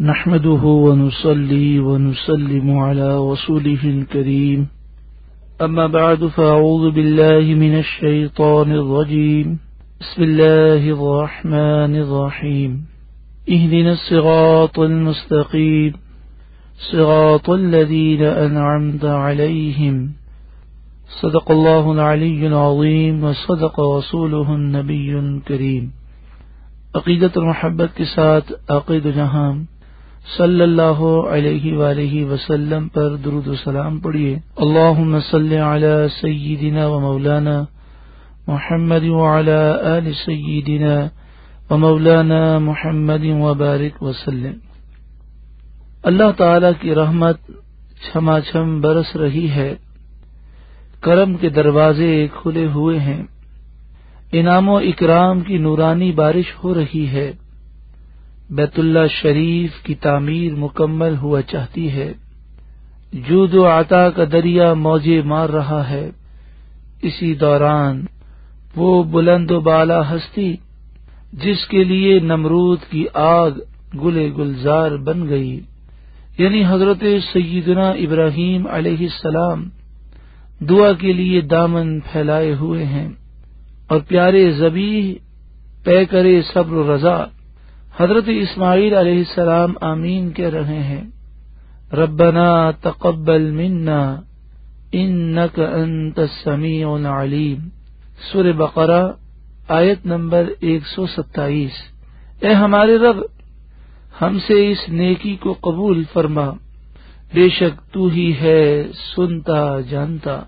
نحمده ونصلي ونسلم على رسوله الكريم. أما بعد، فأعوذ بالله من الشيطان الرجيم. بسم الله الرحمن الرحيم. اهدنا الصراط المستقيم. صراط الذين أنعمت عليهم. صدق الله العلي العظيم وصدق رسوله النبي الكريم. عقیدت المحبت کے ساتھ عقید جہاں صلی اللہ علیہ وآلہ وسلم پر درود و سلام پڑھیے۔ اللہ صلی علی سیدنا و مولانا محمد وعلى آل سیدنا و مولانا محمد وبارک وسلم۔ اللہ تعالی کی رحمت چھما چھم برس رہی ہے۔ کرم کے دروازے کھلے ہوئے ہیں۔ انعام و اکرام کی نورانی بارش ہو رہی ہے۔ بیت اللہ شریف کی تعمیر مکمل ہوا چاہتی ہے۔ جود و عطا کا دریا موجے مار رہا ہے۔ اسی دوران وہ بلند و بالا ہستی، جس کے لیے نمرود کی آگ گلے گلزار بن گئی۔ یعنی حضرت سیدنا ابراہیم علیہ السلام دعا کے لیے دامن پھیلائے ہوئے ہیں۔ اور پیارے زبی پے کرے صبر و رضا حضرت اسماعیل علیہ السلام آمین کہہ رہے ہیں، ربنا تقبل منا انك انت السميع العليم سورہ بقرہ، آیت نمبر ایک سو ستائیس۔ اے ہمارے رب، ہم سے اس نیکی کو قبول فرما۔ بے شک تو ہی ہے سنتا جانتا۔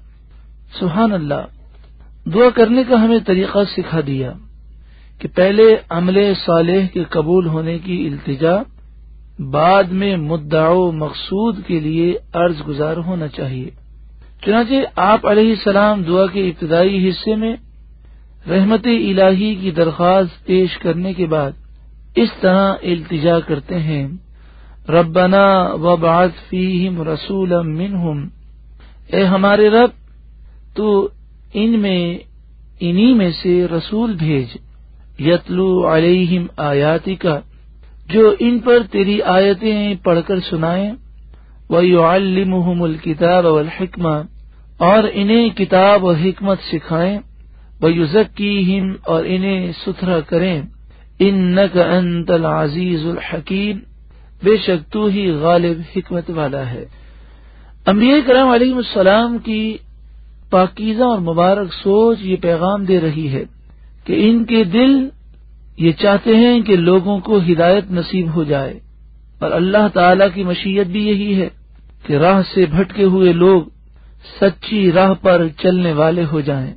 سبحان اللہ۔ دعا کرنے کا ہمیں طریقہ سکھا دیا۔ کہ پہلے عمل صالح کے قبول ہونے کی التجا، بعد میں مدعا و مقصود کے لیے عرض گزار ہونا چاہیے۔ چنانچہ آپ علیہ السلام دعا کے ابتدائی حصے میں رحمت الہی کی درخواست پیش کرنے کے بعد اس طرح التجا کرتے ہیں۔ ربنا و بات فیم رسول منہم۔ اے ہمارے رب، تو ان میں، انہی میں سے رسول بھیج۔ یتلو علیہم آیاتی کا جو ان پر تیری آیتیں پڑھ کر سنائیں وہ الکتاب الکتاب اور انہیں کتاب و حکمت سکھائیں وہ یوزکی اور انہیں ستھرا کریں ان نق انت العزیز الحکیم، بے شک تو ہی غالب حکمت والا ہے۔ انبیاء کرام علیہ السلام کی پاکیزہ اور مبارک سوچ یہ پیغام دے رہی ہے۔ کہ ان کے دل یہ چاہتے ہیں کہ لوگوں کو ہدایت نصیب ہو جائے اور اللہ تعالی کی مشیت بھی یہی ہے کہ راہ سے بھٹکے ہوئے لوگ سچی راہ پر چلنے والے ہو جائیں۔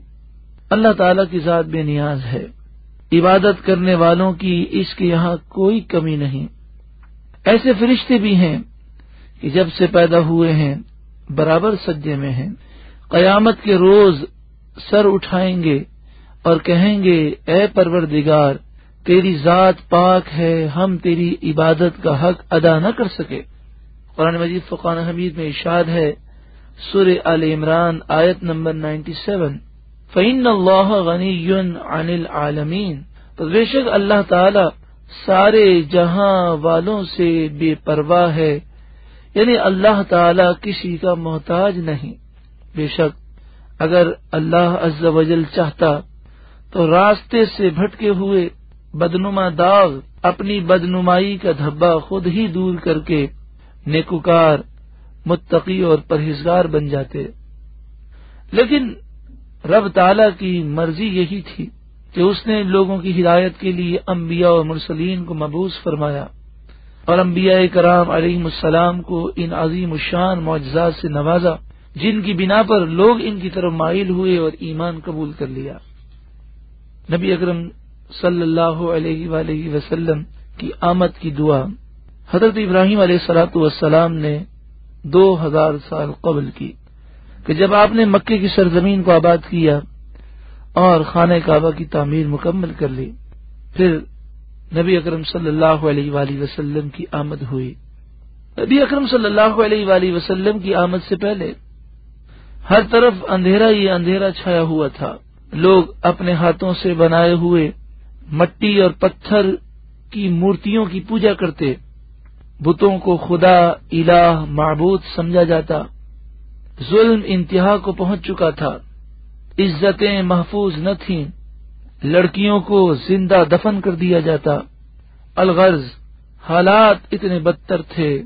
اللہ تعالی کی ذات بے نیاز ہے۔ عبادت کرنے والوں کی اس کے یہاں کوئی کمی نہیں۔ ایسے فرشتے بھی ہیں کہ جب سے پیدا ہوئے ہیں، برابر سجے میں ہیں۔ قیامت کے روز سر اٹھائیں گے۔ اور کہیں گے، اے پروردگار، تیری ذات پاک ہے، ہم تیری عبادت کا حق ادا نہ کر سکے. قرآن مجید فقان حمید میں اشاد ہے سر عل عمران آیت نمبر نائنٹی سیون فعین اللہ غنی عن العالمین۔ تو بے شک اللہ تعالی سارے جہاں والوں سے بے پرواہ ہے یعنی اللہ تعالی کسی کا محتاج نہیں۔ بے شک اگر اللہ عز و جل چاہتا تو راستے سے بھٹکے ہوئے بدنما داغ اپنی بدنمائی کا دھبا خود ہی دور کر کے نیکوکار، متقی اور پرہیزگار بن جاتے۔ لیکن رب تعالی کی مرضی یہی تھی کہ اس نے لوگوں کی ہدایت کے لیے انبیاء اور مرسلین کو مبوس فرمایا اور انبیاء کرام علیہ السلام کو ان عظیم الشان معجزات سے نوازا، جن کی بنا پر لوگ ان کی طرف مائل ہوئے اور ایمان قبول کر لیا۔ نبی اکرم صلی اللہ علیہ وآلہ وسلم کی آمد کی دعا حضرت ابراہیم علیہ سلاۃ والسلام نے دو ہزار سال قبل کی کہ جب آپ نے مکے کی سرزمین کو آباد کیا اور خانہ کعبہ کی تعمیر مکمل کر لی، پھر نبی اکرم صلی اللہ علیہ وآلہ وسلم کی آمد ہوئی۔ نبی اکرم صلی اللہ علیہ وآلہ وسلم کی آمد سے پہلے ہر طرف اندھیرا ہی اندھیرا چھایا ہوا تھا۔ لوگ اپنے ہاتھوں سے بنائے ہوئے مٹی اور پتھر کی مورتیوں کی پوجا کرتے، بتوں کو خدا الہ معبود سمجھا جاتا۔ ظلم انتہا کو پہنچ چکا تھا۔ عزتیں محفوظ نہ تھیں۔ لڑکیوں کو زندہ دفن کر دیا جاتا۔ الغرض، حالات اتنے بدتر تھے۔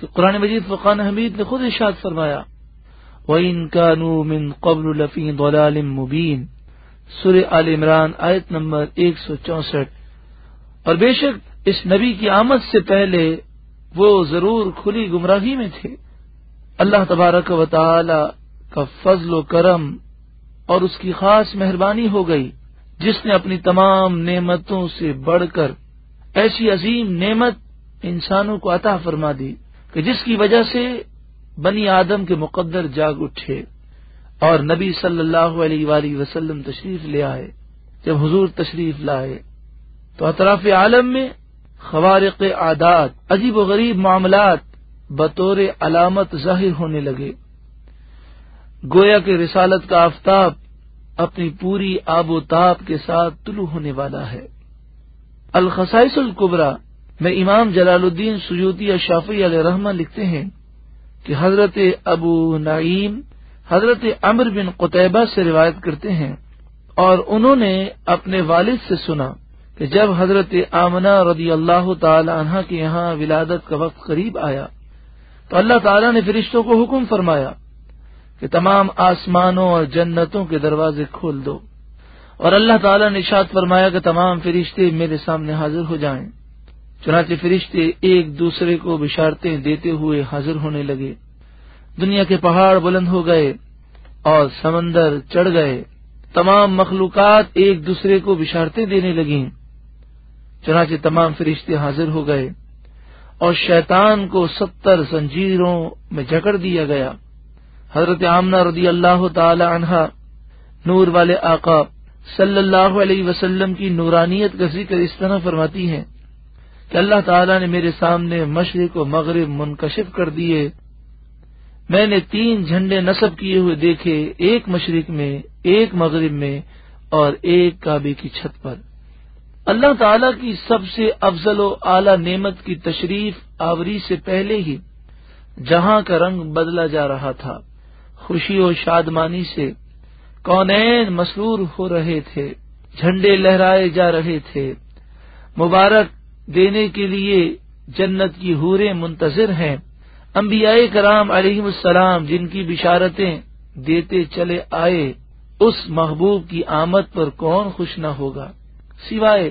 کہ قرآن مجید فقان حمید نے خود ارشاد فرمایا وَإِن كَانُوا مِن قَبْلُ لَفِي ضَلَالٍ مُبِينٍ۔ سورہ آل عمران آیت نمبر 164 اور بے شک اس نبی کی آمد سے پہلے وہ ضرور کھلی گمراہی میں تھے۔ اللہ تبارک و تعالی کا فضل و کرم اور اس کی خاص مہربانی ہو گئی، جس نے اپنی تمام نعمتوں سے بڑھ کر ایسی عظیم نعمت انسانوں کو عطا فرما دی کہ جس کی وجہ سے بنی آدم کے مقدر جاگ اٹھے اور نبی صلی اللہ علیہ وآلہ وسلم تشریف لے آئے۔ جب حضور تشریف لائے تو اطراف عالم میں خوارق عادات، عجیب و غریب معاملات بطور علامت ظاہر ہونے لگے۔ گویا کے رسالت کا آفتاب اپنی پوری آب و تاب کے ساتھ طلوع ہونے والا ہے۔ الخصائص القبرا میں امام جلال الدین سجوتی اشافی علیہ رحمہ لکھتے ہیں کہ حضرت ابو نعیم حضرت امر بن قطبہ سے روایت کرتے ہیں اور انہوں نے اپنے والد سے سنا کہ جب حضرت آمنہ رضی اللہ تعالی عنہ کے یہاں ولادت کا وقت قریب آیا تو اللہ تعالیٰ نے فرشتوں کو حکم فرمایا کہ تمام آسمانوں اور جنتوں کے دروازے کھول دو اور اللہ تعالیٰ نے اشاد فرمایا کہ تمام فرشتے میرے سامنے حاضر ہو جائیں۔ چنانچہ فرشتے ایک دوسرے کو بشارتیں دیتے ہوئے حاضر ہونے لگے۔ دنیا کے پہاڑ بلند ہو گئے اور سمندر چڑھ گئے۔ تمام مخلوقات ایک دوسرے کو بشارتیں دینے لگیں۔ چنانچہ تمام فرشتے حاضر ہو گئے اور شیطان کو ستر زنجیروں میں جکڑ دیا گیا۔ حضرت آمنہ رضی اللہ تعالی عنہا نور والے آقا، صلی اللہ علیہ وسلم کی نورانیت کا ذکر اس طرح فرماتی ہیں۔ کہ اللہ تعالیٰ نے میرے سامنے مشرق و مغرب منکشف کر دیے۔ میں نے تین جھنڈے نصب کیے ہوئے دیکھے، ایک مشرق میں، ایک مغرب میں اور ایک کعبے کی چھت پر۔ اللہ تعالی کی سب سے افضل و اعلی نعمت کی تشریف آوری سے پہلے ہی جہاں کا رنگ بدلا جا رہا تھا۔ خوشی و شادمانی سے کونین مسرور ہو رہے تھے، جھنڈے لہرائے جا رہے تھے۔ مبارک دینے کے لیے جنت کی حوریں منتظر ہیں۔ انبیاء کرام علیہ السلام جن کی بشارتیں دیتے چلے آئے، اس محبوب کی آمد پر کون خوش نہ ہوگا؟ سوائے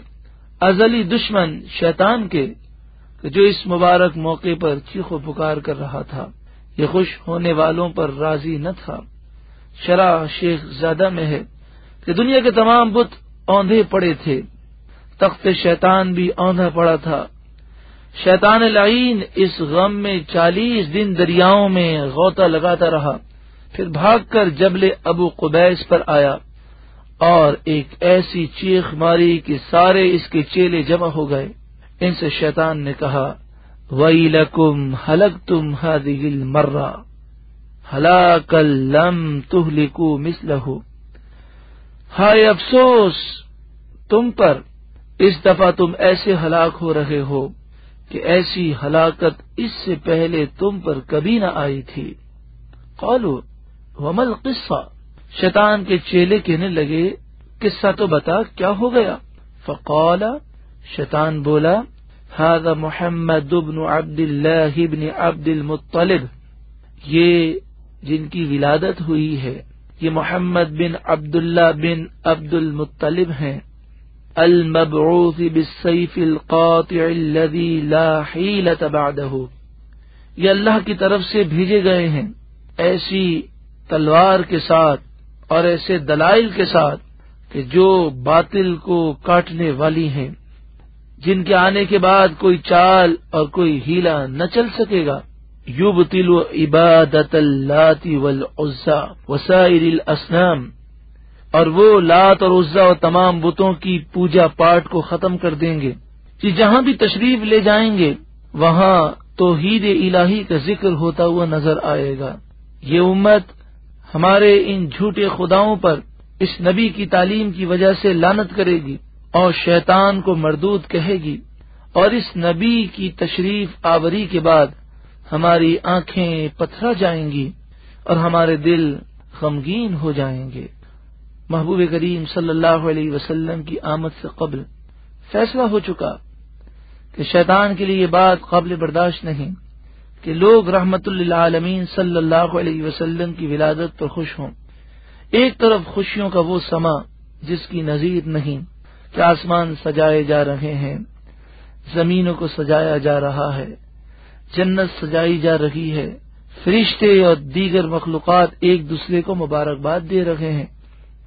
ازلی دشمن شیطان کے جو اس مبارک موقع پر چیخ و پکار کر رہا تھا۔ یہ خوش ہونے والوں پر راضی نہ تھا۔ شرح شیخ زیادہ میں ہے کہ دنیا کے تمام بت اوندھے پڑے تھے۔ تخت شیطان بھی اوندھا پڑا تھا۔ شیطان لعین اس غم میں چالیس دن دریاؤں میں غوطہ لگاتا رہا۔ پھر بھاگ کر جبل ابو قبیس پر آیا۔ اور ایک ایسی چیخ ماری کہ سارے اس کے چیلے جمع ہو گئے۔ ان سے شیطان نے کہا وئی لکم حلق تم ہل مرہ ہلاک لم تہ لکو ہائے افسوس، تم پر اس دفعہ تم ایسے ہلاک ہو رہے ہو کہ ایسی ہلاکت اس سے پہلے تم پر کبھی نہ آئی تھی۔ قالو ومل قصہ شیطان کے چیلے کہنے لگے، قصہ تو بتا کیا ہو گیا؟ فقال، شیطان بولا، هذا محمد ابن عبد اللہ ابن عبد المطلب۔ یہ جن کی ولادت ہوئی ہے، یہ محمد بن عبد اللہ بن عبد المطلب ہیں۔ المبعوث بالسيف القاطع الذي لا حيلة بعده۔ یہ اللہ کی طرف سے بھیجے گئے ہیں۔ ایسی تلوار کے ساتھ اور ایسے دلائل کے ساتھ کہ جو باطل کو کاٹنے والی ہیں۔ جن کے آنے کے بعد کوئی چال اور کوئی ہیلا نہ چل سکے گا۔ یوب تلو عبادت اللہ والعزا، وسائر الاسنام۔ اور وہ لات اور عزا اور تمام بتوں کی پوجا پاٹ کو ختم کر دیں گے۔ کہ جہاں بھی تشریف لے جائیں گے، وہاں توحید الہی کا ذکر ہوتا ہوا نظر آئے گا۔ یہ امت ہمارے ان جھوٹے خداؤں پر اس نبی کی تعلیم کی وجہ سے لانت کرے گی اور شیطان کو مردود کہے گی۔ اور اس نبی کی تشریف آوری کے بعد ہماری آنکھیں پتھرا جائیں گی اور ہمارے دل غمگین ہو جائیں گے۔ محبوب کریم صلی اللہ علیہ وسلم کی آمد سے قبل فیصلہ ہو چکا کہ شیطان کے لیے یہ بات قابل برداشت نہیں کہ لوگ رحمت اللہ عالمین صلی اللہ علیہ وسلم کی ولادت پر خوش ہوں۔ ایک طرف خوشیوں کا وہ سما جس کی نظیر نہیں کہ آسمان سجائے جا رہے ہیں، زمینوں کو سجایا جا رہا ہے، جنت سجائی جا رہی ہے، فرشتے اور دیگر مخلوقات ایک دوسرے کو مبارکباد دے رہے ہیں۔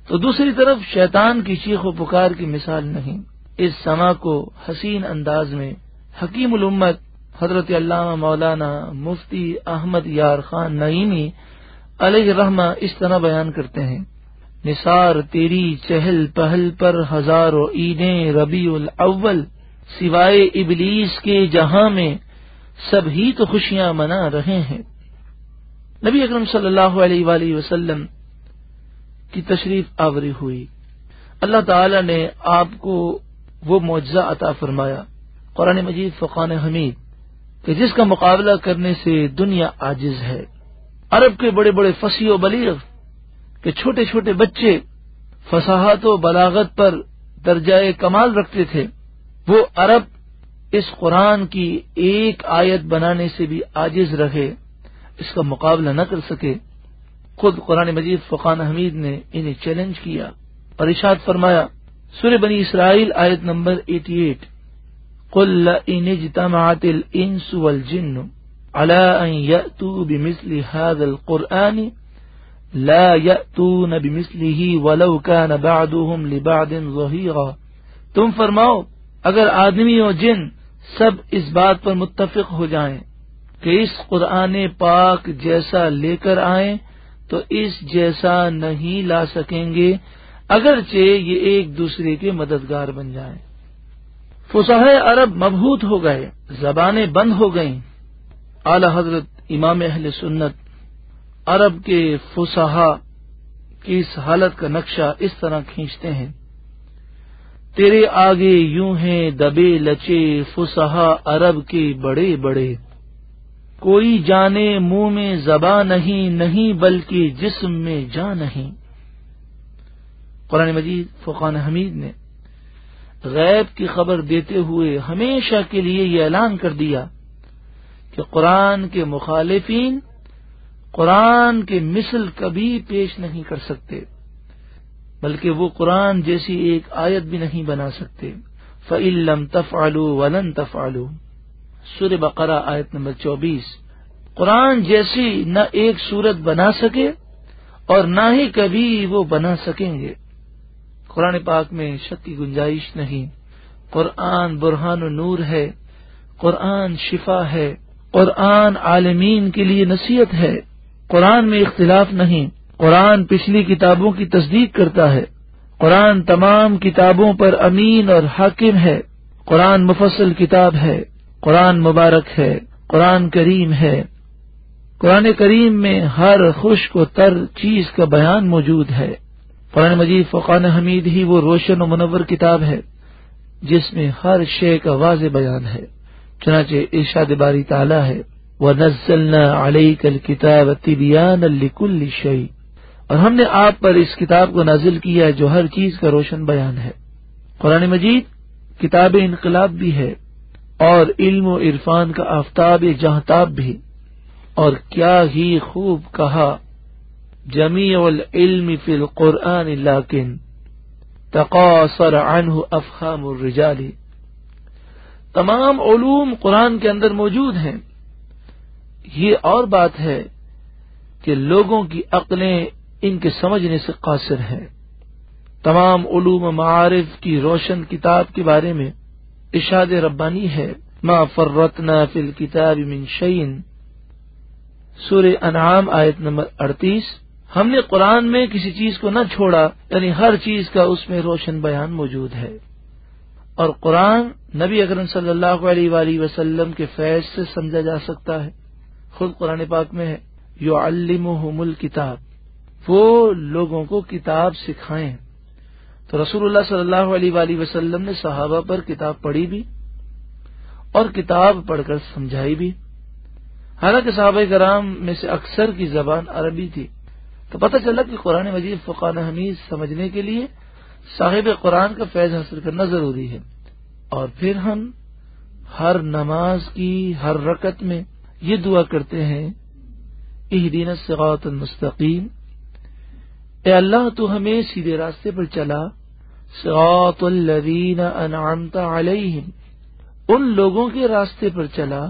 تو دوسری طرف شیطان کی چیخ و پکار کی مثال نہیں۔ اس سما کو حسین انداز میں حکیم الامت حضرت علامہ مولانا مفتی احمد یار خان نعیمی علیہ رحمہ اس طرح بیان کرتے ہیں۔ نثار تیری چہل پہل پر ہزاروں عیدیں ربیع الاول، سوائے ابلیس کے جہاں میں سب ہی تو خوشیاں منا رہے ہیں۔ نبی اکرم صلی اللہ علیہ وآلہ وسلم کی تشریف آوری ہوئی۔ اللہ تعالی نے آپ کو وہ معجزہ عطا فرمایا، قرآن مجید فقان حمید، کہ جس کا مقابلہ کرنے سے دنیا عاجز ہے۔ عرب کے بڑے بڑے فصیح و بلیغ، کہ چھوٹے چھوٹے بچے فصاحت و بلاغت پر درجۂ کمال رکھتے تھے، وہ عرب اس قرآن کی ایک آیت بنانے سے بھی عاجز رہے، اس کا مقابلہ نہ کر سکے۔ خود قرآن مجید فقان حمید نے انہیں چیلنج کیا، اور اشاد فرمایا سور بنی اسرائیل آیت نمبر ایٹی ایٹ، قل ان اجتمعت الانس والجن على ان يأتوا بمثل هذا القرآن لا يأتون بمثله ولو كان بعضهم لبعض ظهيرا تم فرماؤ، اگر آدمی اور جن سب اس بات پر متفق ہو جائیں کہ اس قرآن پاک جیسا لے کر آئیں تو اس جیسا نہیں لا سکیں گے، اگرچہ یہ ایک دوسرے کے مددگار بن جائیں۔ فسح عرب مبہوت ہو گئے، زبانیں بند ہو گئیں۔ اعلی حضرت امام اہل سنت عرب کے فسحا کی اس حالت کا نقشہ اس طرح کھینچتے ہیں۔ تیرے آگے یوں ہیں دبے لچے فسحا عرب کے بڑے بڑے۔ کوئی جانے منہ میں زباں نہیں نہیں بلکہ جسم میں جا نہیں۔ قرآن مجید فقان حمید نے غیب کی خبر دیتے ہوئے ہمیشہ کے لیے یہ اعلان کر دیا کہ قرآن کے مخالفین قرآن کے مثل کبھی پیش نہیں کر سکتے، بلکہ وہ قرآن جیسی ایک آیت بھی نہیں بنا سکتے۔ فعلم تف ولن تف آلو سر بقرہ آیت نمبر چوبیس۔ قرآن جیسی نہ ایک صورت بنا سکے اور نہ ہی کبھی وہ بنا سکیں گے۔ قرآن پاک میں شک کی گنجائش نہیں۔ قرآن برہان و نور ہے۔ قرآن شفا ہے۔ قرآن عالمین کے لیے نصیحت ہے۔ قرآن میں اختلاف نہیں۔ قرآن پچھلی کتابوں کی تصدیق کرتا ہے۔ قرآن تمام کتابوں پر امین اور حاکم ہے۔ قرآن مفصل کتاب ہے۔ قرآن مبارک ہے، قرآن کریم ہے۔ قرآن کریم میں ہر خشک و تر چیز کا بیان موجود ہے۔ قرآن مجید فقان حمید ہی وہ روشن و منور کتاب ہے، جس میں ہر شے کا واضح بیان ہے۔ چنانچہ ارشاد باری تعالیٰ ہے وہ نزل علیہ کل کتاب طبیان الکل شعی اور ہم نے آپ پر اس کتاب کو نازل کیا جو ہر چیز کا روشن بیان ہے۔ قرآن مجید کتاب انقلاب بھی ہے۔ اور علم و عرفان کا آفتاب جہتاب بھی، اور کیا ہی خوب کہا، جمیع العلم فی القرآن لیکن تقاصر عنہ افہام الرجال۔ تمام علوم قرآن کے اندر موجود ہیں۔ یہ اور بات ہے کہ لوگوں کی عقلیں ان کے سمجھنے سے قاصر ہیں۔ تمام علوم معارف کی روشن کتاب کے بارے میں اشاد ربانی ہے، ما فرتنا فی الكتاب من شعین سور انعام آیت نمبر اڑتیس، ہم نے قرآن میں کسی چیز کو نہ چھوڑا یعنی ہر چیز کا اس میں روشن بیان موجود ہے۔ اور قرآن نبی اکرم صلی اللہ علیہ وآلہ وسلم کے فیض سے سمجھا جا سکتا ہے۔ خود قرآن پاک میں ہے یو علم کتاب وہ لوگوں کو کتاب سکھائیں۔ تو رسول اللہ صلی اللہ علیہ وآلہ وسلم نے صحابہ پر کتاب پڑھی بھی اور کتاب پڑھ کر سمجھائی بھی۔ حالانکہ صحابہ کرام میں سے اکثر کی زبان عربی تھی۔ تو پتہ چلا کہ قرآن مجید فقان حمید سمجھنے کے لیے صاحب قرآن کا فیض حاصل کرنا ضروری ہے۔ اور پھر ہم ہر نماز کی ہر رکت میں یہ دعا کرتے ہیں دین سغات المستقیم۔ اے اللہ، تو ہمیں سیدھے راستے پر چلا۔ سغات الذین انعمت علیہم۔ ان لوگوں کے راستے پر چلا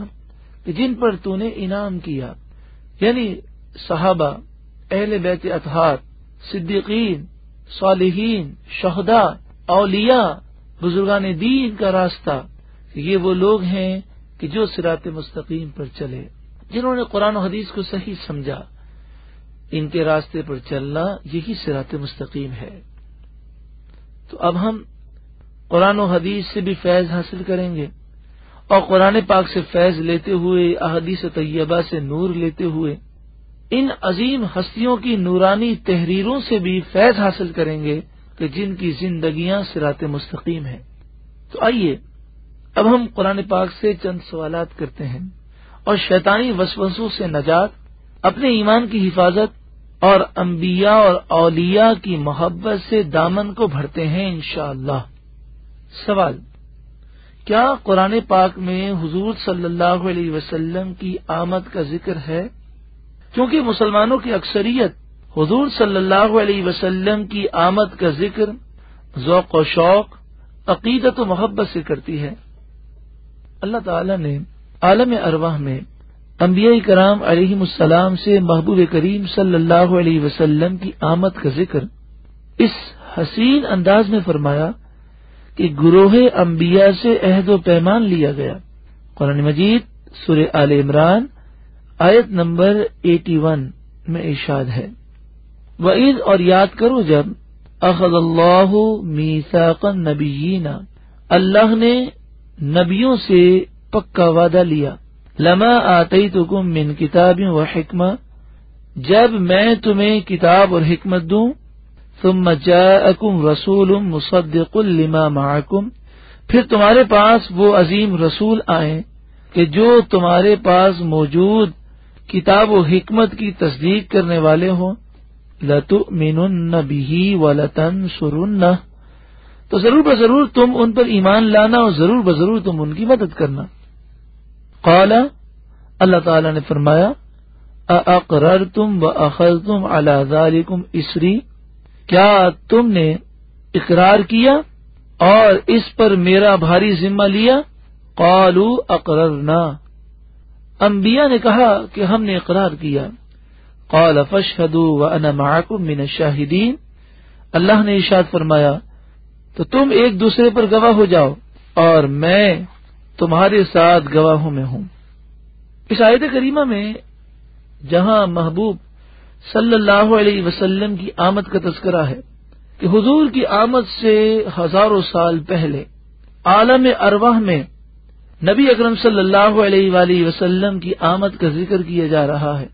جن پر تو نے انعام کیا۔ یعنی صحابہ، اہل بیت اطہار، صدیقین، صالحین شہدا اولیاء، بزرگان دین کا راستہ یہ وہ لوگ ہیں کہ جو سرات مستقیم پر چلے، جنہوں نے قرآن و حدیث کو صحیح سمجھا۔ ان کے راستے پر چلنا یہی سرات مستقیم ہے۔ تو اب ہم قرآن و حدیث سے بھی فیض حاصل کریں گے اور قرآن پاک سے فیض لیتے ہوئے، احادیث طیبہ سے نور لیتے ہوئے، ان عظیم ہستیوں کی نورانی تحریروں سے بھی فیض حاصل کریں گے کہ جن کی زندگیاں سرات مستقیم ہیں۔ تو آئیے، اب ہم قرآن پاک سے چند سوالات کرتے ہیں اور شیطانی وسوسوں سے نجات اپنے ایمان کی حفاظت اور انبیاء اور اولیاء کی محبت سے دامن کو بھرتے ہیں انشاءاللہ۔ اللہ سوال، کیا قرآن پاک میں حضور صلی اللہ علیہ وسلم کی آمد کا ذکر ہے؟ کیونکہ مسلمانوں کی اکثریت حضور صلی اللہ علیہ وسلم کی آمد کا ذکر ذوق و شوق، عقیدت و محبت سے کرتی ہے۔ اللہ تعالی نے عالم ارواح میں انبیاء کرام علیہ السلام سے محبوب کریم صلی اللہ علیہ وسلم کی آمد کا ذکر اس حسین انداز میں فرمایا کہ گروہ انبیاء سے عہد و پیمان لیا گیا۔ قرآن مجید سر عال عمران آیت نمبر ایٹی ون میں ارشاد ہے۔ وعید اور یاد کرو جب اخذ اللہ میساق نبیین اللہ نے نبیوں سے پکا وعدہ لیا۔ لما آتی من کتابیں و حکمہ، جب میں تمہیں کتاب اور حکمت دوں، ثم جاءکم رسول مصدق لما معکم، پھر تمہارے پاس وہ عظیم رسول آئیں کہ جو تمہارے پاس موجود کتاب و حکمت کی تصدیق کرنے والے ہوں۔ لتو مین بھی و لتن تو ضرور بضرور تم ان پر ایمان لانا اور ضرور بضرور تم ان کی مدد کرنا۔ قال، اللہ تعالی نے فرمایا اقرر تم و اخذ تم اللہ اسری کیا تم نے اقرار کیا اور اس پر میرا بھاری ذمہ لیا؟ قالو اقررنا۔ انبیاء نے کہا کہ ہم نے اقرار کیا۔ قال وانا معكم من الشاهدين اللہ نے ارشاد فرمایا، تو تم ایک دوسرے پر گواہ ہو جاؤ اور میں تمہارے ساتھ گواہوں میں ہوں۔ اس آیت کریمہ میں جہاں محبوب صلی اللہ علیہ وسلم کی آمد کا تذکرہ ہے کہ حضور کی آمد سے ہزاروں سال پہلے عالم ارواح میں نبی اکرم صلی اللہ علیہ وآلہ وسلم کی آمد کا ذکر کیا جا رہا ہے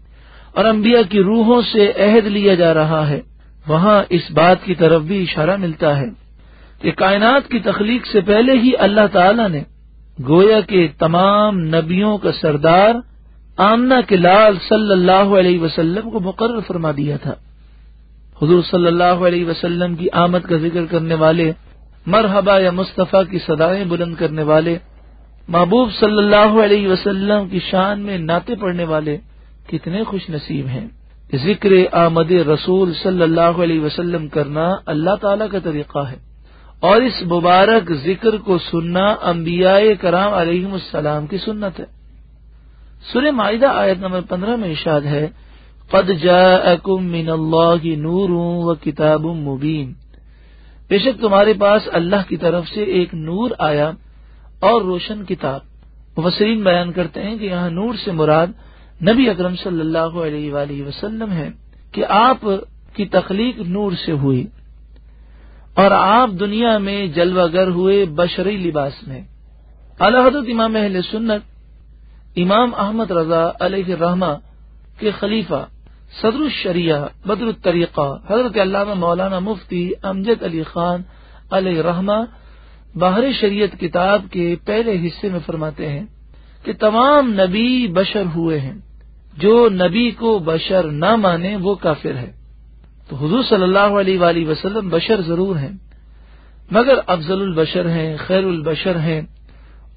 اور انبیاء کی روحوں سے عہد لیا جا رہا ہے۔ وہاں اس بات کی طرف بھی اشارہ ملتا ہے کہ کائنات کی تخلیق سے پہلے ہی اللہ تعالی نے گویا کے تمام نبیوں کا سردار آمنا کے لال صلی اللہ علیہ وسلم کو مقرر فرما دیا تھا۔ حضور صلی اللہ علیہ وسلم کی آمد کا ذکر کرنے والے، مرحبا یا مصطفیٰ کی صدایں بلند کرنے والے، محبوب صلی اللہ علیہ وسلم کی شان میں ناطے پڑھنے والے کتنے خوش نصیب ہیں۔ ذکر آمد رسول صلی اللہ علیہ وسلم کرنا اللہ تعالی کا طریقہ ہے۔ اور اس مبارک ذکر کو سننا انبیاء کرام علیہ السلام کی سنت ہے۔ سر معاہدہ آیت نمبر پندرہ میں ارشاد ہے، قد جاءکم من اللہ نور و کتاب مبین بے شک تمہارے پاس اللہ کی طرف سے ایک نور آیا اور روشن کتاب۔ مفسرین بیان کرتے ہیں کہ یہاں نور سے مراد نبی اکرم صلی اللہ علیہ وآلہ وسلم ہے کہ آپ کی تخلیق نور سے ہوئی۔ اور آپ دنیا میں جلوہ گر ہوئے بشری لباس میں۔ حضرت امام اہل سنت، امام احمد رضا علیہ الرحمہ کے خلیفہ صدر الشریعہ بدر الطریقہ، حضرت علامہ مولانا مفتی امجد علی خان علیہ رحمہ باہر شریعت کتاب کے پہلے حصے میں فرماتے ہیں کہ تمام نبی بشر ہوئے ہیں۔ جو نبی کو بشر نہ مانے وہ کافر ہے۔ تو حضور صلی اللہ علیہ وآلہ وسلم بشر ضرور ہیں، مگر افضل البشر ہیں، خیر البشر ہیں،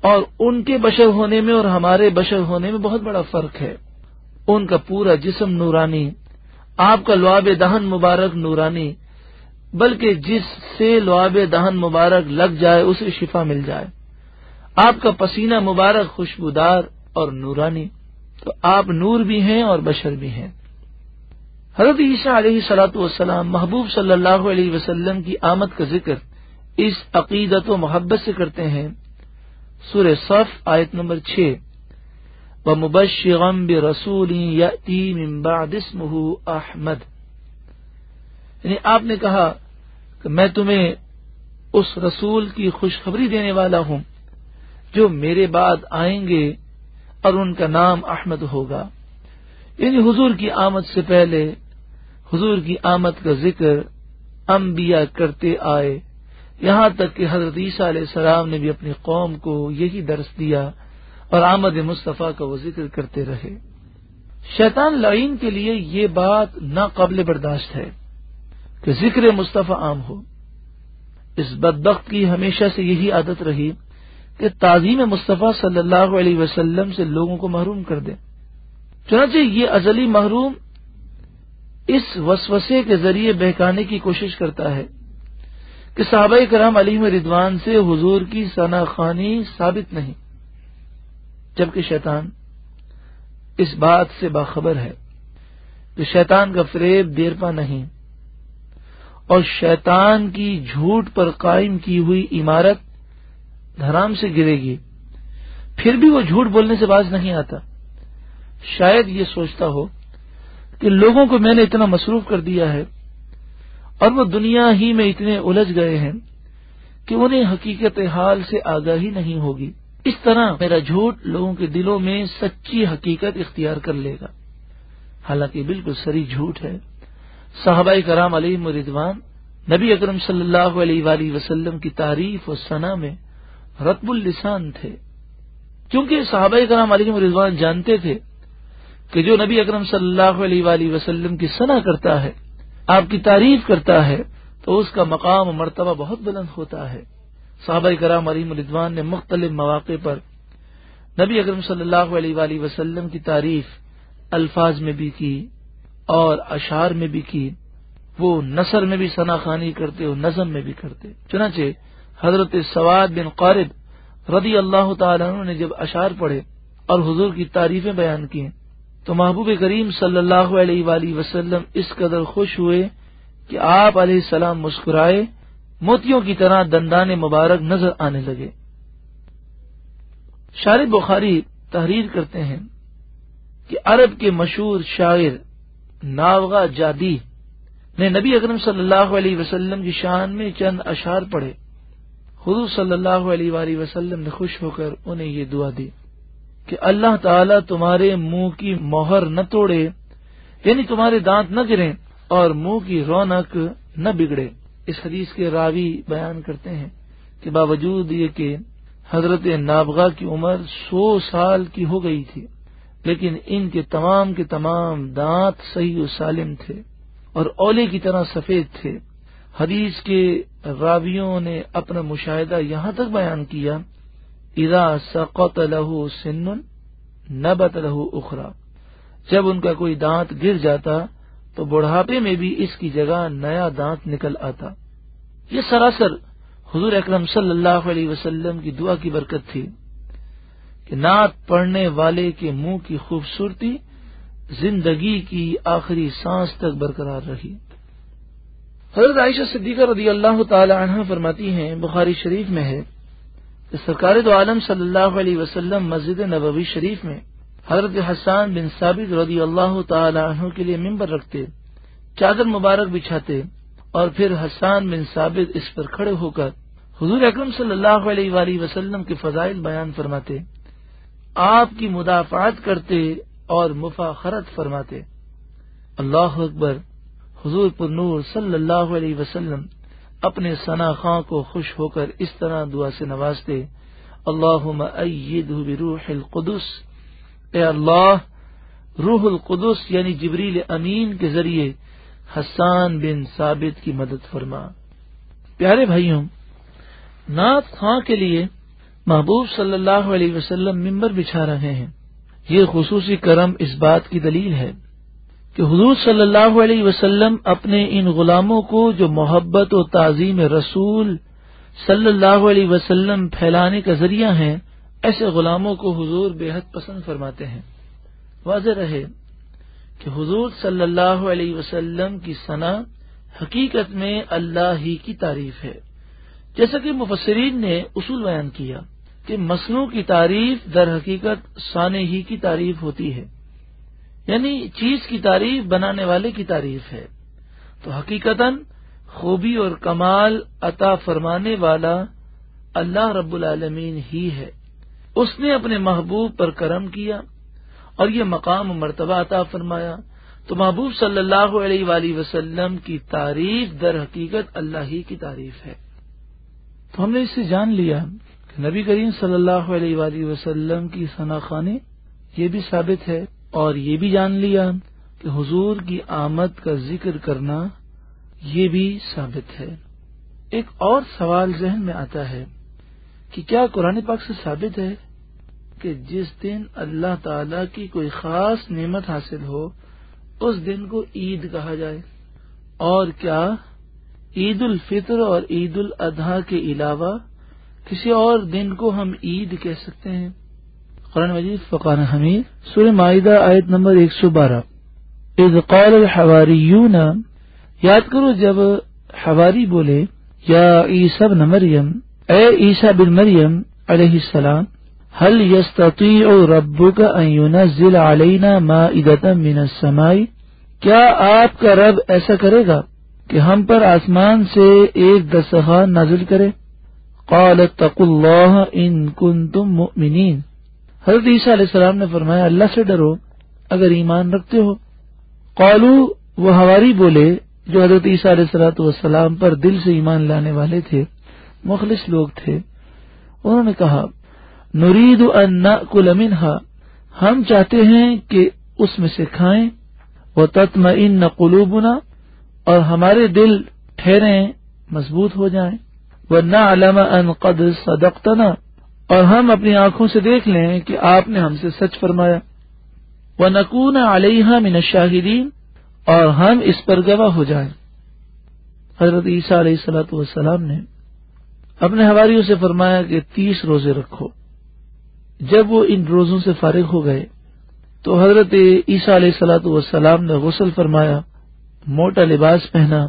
اور ان کے بشر ہونے میں اور ہمارے بشر ہونے میں بہت بڑا فرق ہے۔ ان کا پورا جسم نورانی، آپ کا لعاب دہن مبارک نورانی، بلکہ جس سے لعاب دہن مبارک لگ جائے اسے شفا مل جائے۔ آپ کا پسینہ مبارک خوشبودار اور نورانی، تو آپ نور بھی ہیں اور بشر بھی ہیں۔ حضرت عیسیٰ علیہ سلاۃ والسلام محبوب صلی اللہ علیہ وسلم کی آمد کا ذکر اس عقیدت و محبت سے کرتے ہیں۔ سورہ صف آیت نمبر چھ۔ و مبشغم رسول احمد۔ یعنی آپ نے کہا کہ میں تمہیں اس رسول کی خوشخبری دینے والا ہوں جو میرے بعد آئیں گے اور ان کا نام احمد ہوگا۔ یعنی حضور کی آمد سے پہلے حضور کی آمد کا ذکر انبیاء کرتے آئے۔ یہاں تک کہ حضرت عیسیٰ علیہ السلام نے بھی اپنی قوم کو یہی درس دیا اور آمد مصطفیٰ کا وہ ذکر کرتے رہے۔ شیطان لعین کے لیے یہ بات ناقابل برداشت ہے کہ ذکر مصطفیٰ عام ہو۔ اس بدبخت کی ہمیشہ سے یہی عادت رہی کہ تعظیم مصطفیٰ صلی اللہ علیہ وسلم سے لوگوں کو محروم کر دے۔ چنانچہ یہ ازلی محروم اس وسوسے کے ذریعے بہکانے کی کوشش کرتا ہے کہ صحابہ کرام علی ردوان سے حضور کی ثنا خانی ثابت نہیں، جبکہ شیطان اس بات سے باخبر ہے کہ شیطان کا فریب دیر پا نہیں اور شیطان کی جھوٹ پر قائم کی ہوئی عمارت دھرام سے گرے گی۔ پھر بھی وہ جھوٹ بولنے سے باز نہیں آتا۔ شاید یہ سوچتا ہو کہ لوگوں کو میں نے اتنا مصروف کر دیا ہے اور وہ دنیا ہی میں اتنے الجھ گئے ہیں کہ انہیں حقیقت حال سے آگاہی نہیں ہوگی۔ اس طرح میرا جھوٹ لوگوں کے دلوں میں سچی حقیقت اختیار کر لے گا۔ حالانکہ بالکل سری جھوٹ ہے۔ صحابہ کرام علی مردوان نبی اکرم صلی اللہ علیہ وآلہ وسلم کی تعریف و ثنا میں رتب السان تھے۔ کیونکہ صحابہ کرام علی مردوان جانتے تھے کہ جو نبی اکرم صلی اللہ علیہ وآلہ وسلم کی ثنا کرتا ہے، آپ کی تعریف کرتا ہے، تو اس کا مقام و مرتبہ بہت بلند ہوتا ہے۔ صحابہ کرام علیم الدوان نے مختلف مواقع پر نبی اکرم صلی اللہ علیہ وآلہ وسلم کی تعریف الفاظ میں بھی کی اور اشعار میں بھی کی۔ وہ نثر میں بھی ثنا خانی کرتے اور نظم میں بھی کرتے۔ چنانچہ حضرت سواد بن قارب رضی اللہ تعالیٰ نے جب اشعار پڑھے اور حضور کی تعریفیں بیان کی تو محبوب کریم صلی اللہ علیہ وآلہ وسلم اس قدر خوش ہوئے کہ آپ علیہ السلام مسکرائے، موتیوں کی طرح دندان مبارک نظر آنے لگے۔ شارب بخاری تحریر کرتے ہیں کہ عرب کے مشہور شاعر ناوغا جادی نے نبی اکرم صلی اللہ علیہ وسلم کی شان میں چند اشعار پڑھے۔ حضور صلی اللہ علیہ وآلہ وسلم نے خوش ہو کر انہیں یہ دعا دی۔ کہ اللہ تعالیٰ تمہارے منہ کی موہر نہ توڑے یعنی تمہارے دانت نہ گریں اور منہ کی رونق نہ بگڑے۔ اس حدیث کے راوی بیان کرتے ہیں کہ باوجود یہ کہ حضرت نابغہ کی عمر سو سال کی ہو گئی تھی، لیکن ان کے تمام کے تمام دانت صحیح و سالم تھے اور اولے کی طرح سفید تھے۔ حدیث کے راویوں نے اپنا مشاہدہ یہاں تک بیان کیا اذا سقط له سن نبت له اخرا جب ان کا کوئی دانت گر جاتا تو بڑھاپے میں بھی اس کی جگہ نیا دانت نکل آتا۔ یہ سراسر حضور اکرم صلی اللہ علیہ وسلم کی دعا کی برکت تھی کہ نعت پڑھنے والے کے منہ کی خوبصورتی زندگی کی آخری سانس تک برقرار رہی۔ حضرت عائشہ صدیقہ رضی اللہ تعالی عنہ فرماتی ہیں، بخاری شریف میں ہے۔ سرکار دو عالم صلی اللہ علیہ وسلم مسجد نبوی شریف میں حضرت حسان بن ثابت رضی اللہ تعالی عنہ کے لیے ممبر رکھتے، چادر مبارک بچھاتے اور پھر حسان بن ثابت اس پر کھڑے ہو کر حضور اکرم صلی اللہ علیہ وآلہ وسلم کے فضائل بیان فرماتے، آپ کی مدافعت کرتے اور مفاخرت فرماتے۔ اللہ اکبر، حضور پر نور صلی اللہ علیہ وسلم اپنے ثنا خاں کو خوش ہو کر اس طرح دعا سے نوازتے اللہ بروح القدس۔ اے اللہ، روح القدس یعنی جبریل امین کے ذریعے حسان بن ثابت کی مدد فرما۔ پیارے بھائیوں، نعت خاں کے لیے محبوب صلی اللہ علیہ وسلم ممبر بچھا رہے ہیں۔ یہ خصوصی کرم اس بات کی دلیل ہے۔ کہ حضور صلی اللہ علیہ وسلم اپنے ان غلاموں کو جو محبت و تعظیم رسول صلی اللہ علیہ وسلم پھیلانے کا ذریعہ ہیں، ایسے غلاموں کو حضور بے حد پسند فرماتے ہیں۔ واضح رہے کہ حضور صلی اللہ علیہ وسلم کی ثنا حقیقت میں اللہ ہی کی تعریف ہے۔ جیسا کہ مفسرین نے اصول بیان کیا کہ مسلوں کی تعریف در حقیقت سانے ہی کی تعریف ہوتی ہے۔ یعنی چیز کی تعریف، بنانے والے کی تعریف ہے۔ تو حقیقت خوبی اور کمال عطا فرمانے والا اللہ رب العالمین ہی ہے۔ اس نے اپنے محبوب پر کرم کیا اور یہ مقام مرتبہ عطا فرمایا۔ تو محبوب صلی اللہ علیہ وآلہ وسلم کی تعریف در حقیقت اللہ ہی کی تعریف ہے۔ تو ہم نے اس سے جان لیا کہ نبی کریم صلی اللہ علیہ وآلہ وسلم کی ثنا خانی یہ بھی ثابت ہے اور یہ بھی جان لیا کہ حضور کی آمد کا ذکر کرنا یہ بھی ثابت ہے۔ ایک اور سوال ذہن میں آتا ہے کہ کیا قرآن پاک سے ثابت ہے کہ جس دن اللہ تعالی کی کوئی خاص نعمت حاصل ہو، اس دن کو عید کہا جائے؟ اور کیا عید الفطر اور عید الاضحیٰ کے علاوہ کسی اور دن کو ہم عید کہہ سکتے ہیں؟ قرآن مجید، فقان حمید، سورہ معاہدہ آیت نمبر ایک سو بارہ۔ قال الحواریون، یاد کرو جب حواری بولے، یا عیسب نہ مریم، اے عیسا بن مریم علیہ السلام حل يستطيع ربك ان ينزل علينا مائدة من السماء؟ کیا آپ کا رب ایسا کرے گا کہ ہم پر آسمان سے ایک دستخوان نازل کرے؟ قال اتقوا الله ان كنتم مؤمنين حضرت عیسیٰ علیہ السلام نے فرمایا، اللہ سے ڈرو، اگر ایمان رکھتے ہو۔ قالو، وہ ہواری بولے جو حضرت عیسیٰ علیہ السلاۃ والسلام پر دل سے ایمان لانے والے تھے، مخلص لوگ تھے۔ انہوں نے کہا، نرید ان ناکل ہم چاہتے ہیں کہ اس میں سے کھائیں۔ وہ تتم ان قلوبنا، اور ہمارے دل ٹھہرے مضبوط ہو جائیں۔ وہ نہ علامہ ان قد صدقتنا اور ہم اپنی آنکھوں سے دیکھ لیں کہ آپ نے ہم سے سچ فرمایا۔ وہ نقون علیہ من الشاہدین اور ہم اس پر گواہ ہو جائیں۔ حضرت عیسیٰ علیہ السلاۃ والسلام نے اپنے حواریوں سے فرمایا کہ تیس روزے رکھو۔ جب وہ ان روزوں سے فارغ ہو گئے تو حضرت عیسیٰ علیہ سلاۃ والسلام نے غسل فرمایا، موٹا لباس پہنا،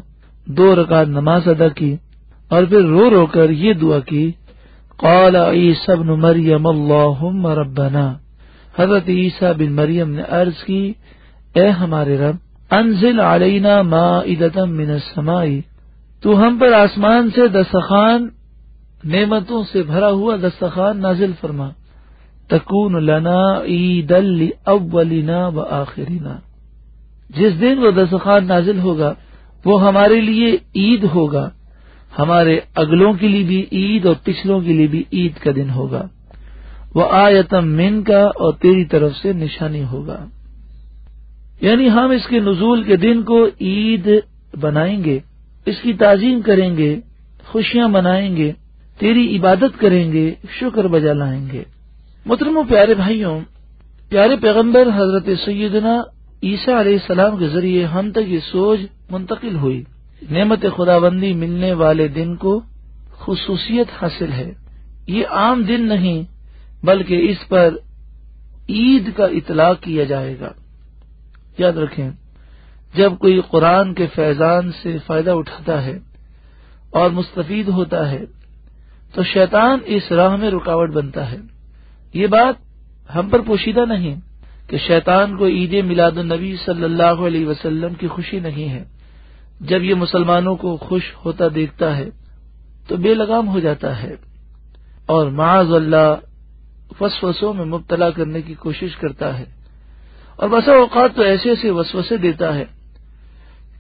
دو رکعت نماز ادا کی اور پھر رو رو کر یہ دعا کی قال عیسی بن مریم، اللہم ربنا. حضرت عیسیٰ بن مریم نے عرض کی، اے ہمارے رب، انزل علینا مائدتا من السماء۔ تو ہم پر آسمان سے دستخان نعمتوں سے بھرا ہوا دستخان نازل فرما۔ تکون لنا عید اولنا و آخرینا جس دن وہ دستخان نازل ہوگا، وہ ہمارے لیے عید ہوگا۔ ہمارے اگلوں کے لیے بھی عید اور پچھلوں کے لیے بھی عید کا دن ہوگا۔ وہ آیتم من کا اور تیری طرف سے نشانی ہوگا۔ یعنی ہم اس کے نزول کے دن کو عید بنائیں گے، اس کی تعظیم کریں گے، خوشیاں منائیں گے، تیری عبادت کریں گے، شکر بجا لائیں گے۔ محترم پیارے بھائیوں، پیارے پیغمبر حضرت سیدنا عیسیٰ علیہ السلام کے ذریعے ہم تک یہ سوچ منتقل ہوئی۔ نعمت خدا بندی ملنے والے دن کو خصوصیت حاصل ہے۔ یہ عام دن نہیں، بلکہ اس پر عید کا اطلاق کیا جائے گا۔ یاد رکھیں، جب کوئی قرآن کے فیضان سے فائدہ اٹھاتا ہے اور مستفید ہوتا ہے، تو شیطان اس راہ میں رکاوٹ بنتا ہے۔ یہ بات ہم پر پوشیدہ نہیں کہ شیطان کو عید میلاد النبی صلی اللہ علیہ وسلم کی خوشی نہیں ہے۔ جب یہ مسلمانوں کو خوش ہوتا دیکھتا ہے تو بے لگام ہو جاتا ہے اور معاذ اللہ وسوسوں میں مبتلا کرنے کی کوشش کرتا ہے اور بسا اوقات تو ایسے ایسے وسوسے دیتا ہے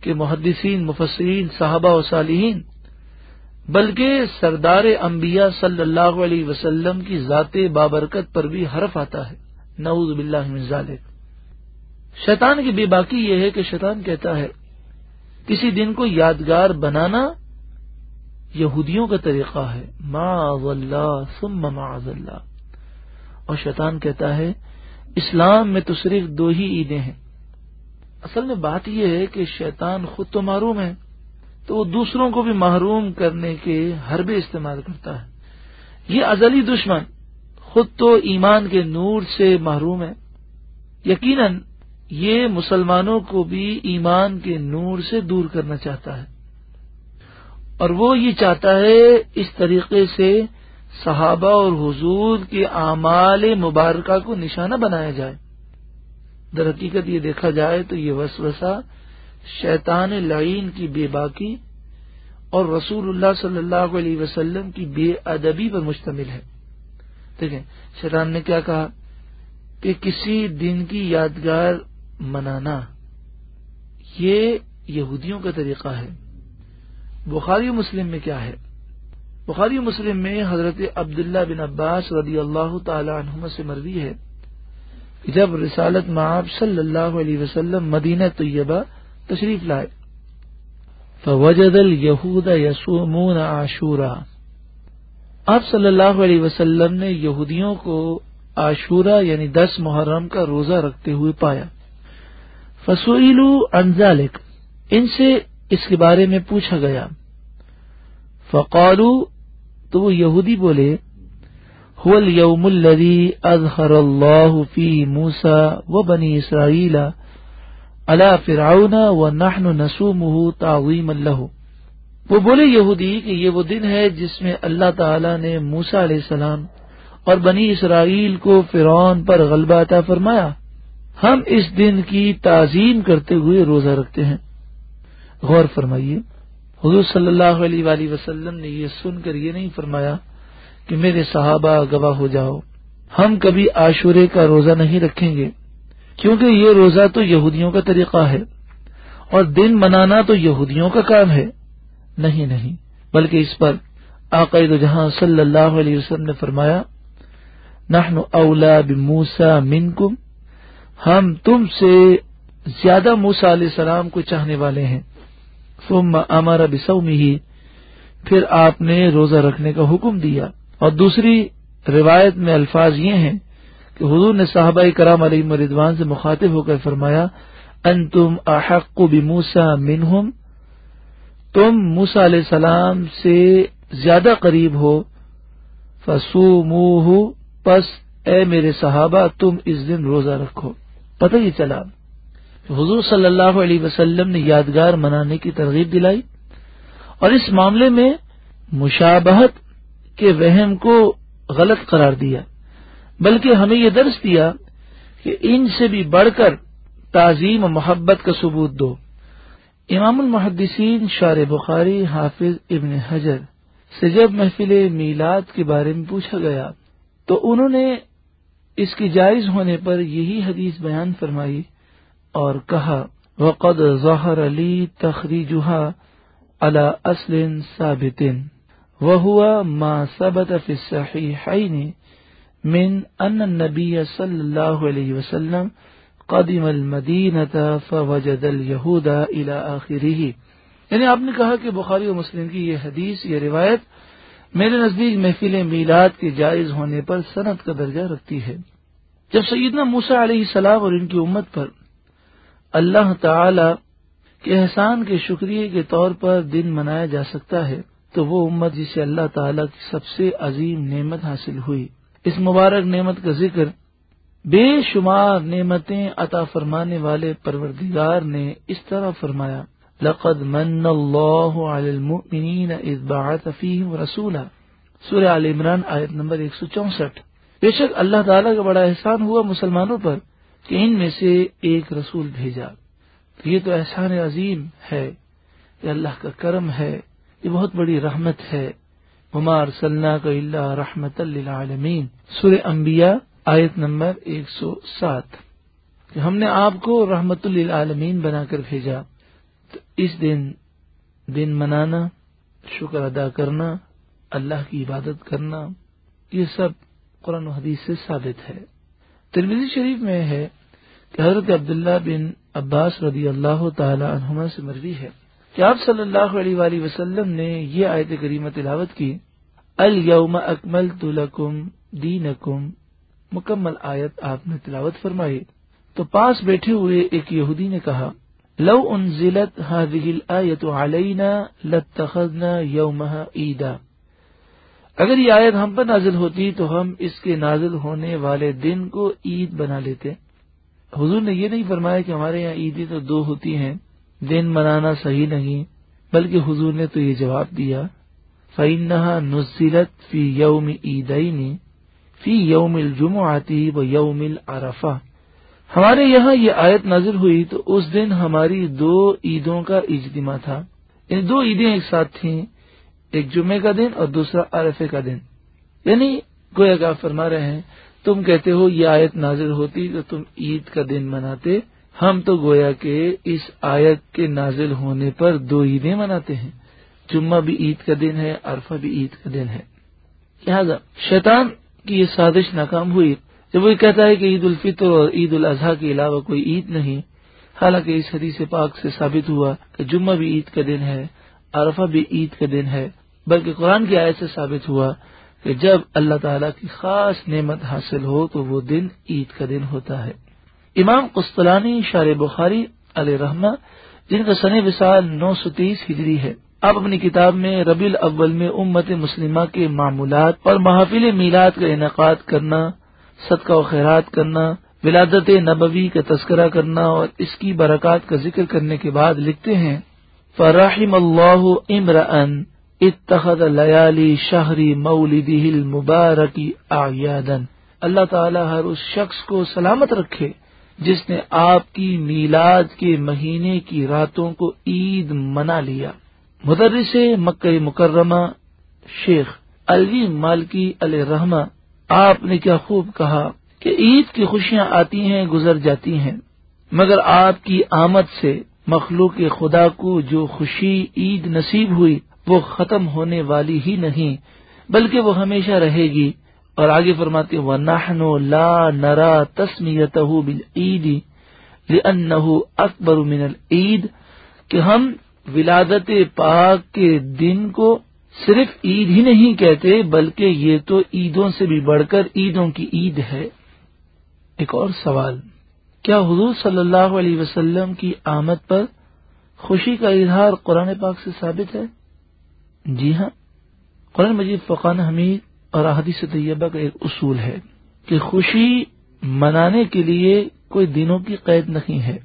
کہ محدثین، مفسرین، صحابہ و صالحین، بلکہ سردار انبیاء صلی اللہ علیہ وسلم کی ذات بابرکت پر بھی حرف آتا ہے۔ نعوذ باللہ من ذالک۔ شیطان کی بے باقی یہ ہے کہ شیطان کہتا ہے کسی دن کو یادگار بنانا یہودیوں کا طریقہ ہے۔ معاذ اللہ ثم معاذ اللہ اور شیطان کہتا ہے، اسلام میں تو صرف دو ہی عیدیں ہیں۔ اصل میں بات یہ ہے کہ شیطان خود تو معروم ہے، تو وہ دوسروں کو بھی محروم کرنے کے حربے استعمال کرتا ہے۔ یہ ازلی دشمن خود تو ایمان کے نور سے محروم ہے۔ یقیناً یہ مسلمانوں کو بھی ایمان کے نور سے دور کرنا چاہتا ہے۔ اور وہ یہ چاہتا ہے اس طریقے سے صحابہ اور حضور کے اعمال مبارکہ کو نشانہ بنایا جائے۔ در حقیقت یہ دیکھا جائے تو یہ وسوسہ شیطان لعین کی بے باکی اور رسول اللہ صلی اللہ علیہ وسلم کی بے ادبی پر مشتمل ہے۔ دیکھیں، شیطان نے کیا کہا کہ کسی دن کی یادگار منانا۔ یہ یہودیوں کا طریقہ ہے۔ بخاری مسلم میں کیا ہے؟ بخاری مسلم میں حضرت عبداللہ بن عباس رضی اللہ تعالی عنہ سے مروی ہے جب رسالت معاب صلی اللہ علیہ وسلم مدینہ طیبہ تشریف لائے، فوجد الہود یسومون عاشورا۔ آپ صلی اللہ علیہ وسلم نے یہودیوں کو عاشورہ یعنی دس محرم کا روزہ رکھتے ہوئے پایا۔ فسوئلو انزالک ان سے اس کے بارے میں پوچھا گیا۔ فقالو تو وہ یہودی بولے اليوم الذي اظہر اللہ فی موسا و بنی اسرائیل اللہ فرعون و نحن نسومه تعظیم اللہ وہ بولے یہودی کہ یہ وہ دن ہے جس میں اللہ تعالی نے موسا علیہ السلام اور بنی اسرائیل کو فرعون پر غلبہ عطا فرمایا۔ ہم اس دن کی تعظیم کرتے ہوئے روزہ رکھتے ہیں۔ غور فرمائیے، حضور صلی اللہ علیہ وآلہ وسلم نے یہ سن کر یہ نہیں فرمایا کہ میرے صحابہ گواہ ہو جاؤ۔ ہم کبھی عاشورے کا روزہ نہیں رکھیں گے، کیونکہ یہ روزہ تو یہودیوں کا طریقہ ہے اور دن منانا تو یہودیوں کا کام ہے۔ نہیں نہیں، بلکہ اس پر عقائد جہاں صلی اللہ علیہ وسلم نے فرمایا، نحن اولا بموسا منکم ہم تم سے زیادہ موسا علیہ السلام کو چاہنے والے ہیں۔ ثم امر بسومه پھر آپ نے روزہ رکھنے کا حکم دیا۔ اور دوسری روایت میں الفاظ یہ ہیں کہ حضور نے صحابہ کرام علیہ مردوان سے مخاطب ہو کر فرمایا ان تم احق بموسا منہم، تم موسا علیہ السلام سے زیادہ قریب ہو۔ فسو پس اے میرے صحابہ، تم اس دن روزہ رکھو۔ پتہ ہی چلا۔ حضور صلی اللہ علیہ وسلم نے یادگار منانے کی ترغیب دلائی اور اس معاملے میں مشابہت کے وہم کو غلط قرار دیا، بلکہ ہمیں یہ درس دیا کہ ان سے بھی بڑھ کر تعظیم و محبت کا ثبوت دو۔ امام المحدثین شار بخاری حافظ ابن حجر سے جب محفل میلاد کے بارے میں پوچھا گیا تو انہوں نے اس کی جائز ہونے پر یہی حدیث بیان فرمائی اور کہا، وقد ظہر علی تخریجہ على اصل ثابت، وهو ما ثبت في الصحيحين من ان النبي صلى الله عليه وسلم قدم المدينة فوجد اليهود الى آخره۔ یعنی آپ نے کہا کہ بخاری و مسلم کی یہ حدیث، یہ روایت میرے نزدیک محفل میلاد کے جائز ہونے پر صنعت کا درجہ رکھتی ہے۔ جب سیدنا موسا علیہ السلام اور ان کی امت پر اللہ تعالی کے احسان کے شکریہ کے طور پر دن منایا جا سکتا ہے، تو وہ امت جسے اللہ تعالی کی سب سے عظیم نعمت حاصل ہوئی۔ اس مبارک نعمت کا ذکر بے شمار نعمتیں عطا فرمانے والے پروردگار نے اس طرح فرمایا۔ لقد من اللہ علی المؤمنین اذ بعث فیہم رسولا. سورہ عال عمران آیت نمبر 164 بے شک اللہ تعالیٰ کا بڑا احسان ہوا مسلمانوں پر کہ ان میں سے ایک رسول بھیجا. یہ تو احسان عظیم ہے. یہ اللہ کا کرم ہے. یہ بہت بڑی رحمت ہے. عمار صلاح کا اللہ رحمت للعالمین. سر انبیاء آیت نمبر ایک سو سات. کہ ہم نے آپ کو رحمت للعالمین بنا کر بھیجا. اس دن دن منانا، شکر ادا کرنا، اللہ کی عبادت کرنا، یہ سب قرآن و حدیث سے ثابت ہے۔ ترمیزی شریف میں ہے کہ حضرت عبداللہ بن عباس رضی اللہ تعالی عنہما سے مروی ہے کہ آپ صلی اللہ علیہ وآلہ وسلم نے یہ آیت کریمہ تلاوت کی الوم اکمل تلکم دینکم مکمل آیت آپ نے تلاوت فرمائی۔ تو پاس بیٹھے ہوئے ایک یہودی نے کہا لو انزلت هذه الآية علينا لاتخذنا يومها عیدا اگر یہ آیت ہم پر نازل ہوتی تو ہم اس کے نازل ہونے والے دن کو عید بنا لیتے۔ حضور نے یہ نہیں فرمایا کہ ہمارے یہاں عیدیں تو دو ہوتی ہیں، دن منانا صحیح نہیں، بلکہ حضور نے تو یہ جواب دیا۔ فعینہ نزلت فی یوم عیدئی فی یوم الجم آتی و یوم العرفہ ہمارے یہاں یہ آیت نظر ہوئی تو اس دن ہماری دو عیدوں کا اجتماع تھا۔ یعنی دو عیدیں ایک ساتھ تھیں، ایک جمعے کا دن اور دوسرا عرفے کا دن۔ یعنی گویا کا فرما رہے ہیں، تم کہتے ہو یہ آیت نازل ہوتی تو تم عید کا دن مناتے، ہم تو گویا کہ اس آیت کے نازل ہونے پر دو عیدیں مناتے ہیں۔ جمعہ بھی عید کا دن ہے، عرفہ بھی عید کا دن ہے۔ لہٰذا شیطان کی یہ سازش ناکام ہوئی۔ جب وہ کہتا ہے کہ عید الفطر اور عید الاضحیٰ کے علاوہ کوئی عید نہیں، حالانکہ اس حدیث پاک سے ثابت ہوا کہ جمعہ بھی عید کا دن ہے، عرفہ بھی عید کا دن ہے، بلکہ قرآن کی آیت سے ثابت ہوا کہ جب اللہ تعالیٰ کی خاص نعمت حاصل ہو تو وہ دن عید کا دن ہوتا ہے۔ امام قسطلانی شار بخاری علیہ رحمہ، جن کا سن وسال نو سو تیس ہجری ہے۔ آپ اپنی کتاب میں ربی الاول میں امت مسلمہ کے معمولات اور محافل میلاد کا انعقاد کرنا صدقہ و خیرات کرنا، ولادت نبوی کا تذکرہ کرنا اور اس کی برکات کا ذکر کرنے کے بعد لکھتے ہیں فراہم اللہ عمران اتخذ لیالی شہری مولدی المبارکی آیادن اللہ تعالی ہر اس شخص کو سلامت رکھے جس نے آپ کی میلاد کے مہینے کی راتوں کو عید منا لیا۔ مدرس مکہ مکرمہ شیخ الوی مالکی علیہ رحمہ آپ نے کیا خوب کہا کہ عید کی خوشیاں آتی ہیں، گزر جاتی ہیں۔ مگر آپ کی آمد سے مخلوق خدا کو جو خوشی عید نصیب ہوئی، وہ ختم ہونے والی ہی نہیں، بلکہ وہ ہمیشہ رہے گی۔ اور آگے فرماتے وہ نہنو لا نرا تسمیت عیدی اکبر من العید کہ ہم ولادت پاک کے دن کو صرف عید ہی نہیں کہتے، بلکہ یہ تو عیدوں سے بھی بڑھ کر عیدوں کی عید ہے۔ ایک اور سوال، کیا حضور صلی اللہ علیہ وسلم کی آمد پر خوشی کا اظہار قرآن پاک سے ثابت ہے؟ جی ہاں قرآن مجید فقان حمید اور احادیث طیبہ کا ایک اصول ہے کہ خوشی منانے کے لیے کوئی دنوں کی قید نہیں ہے۔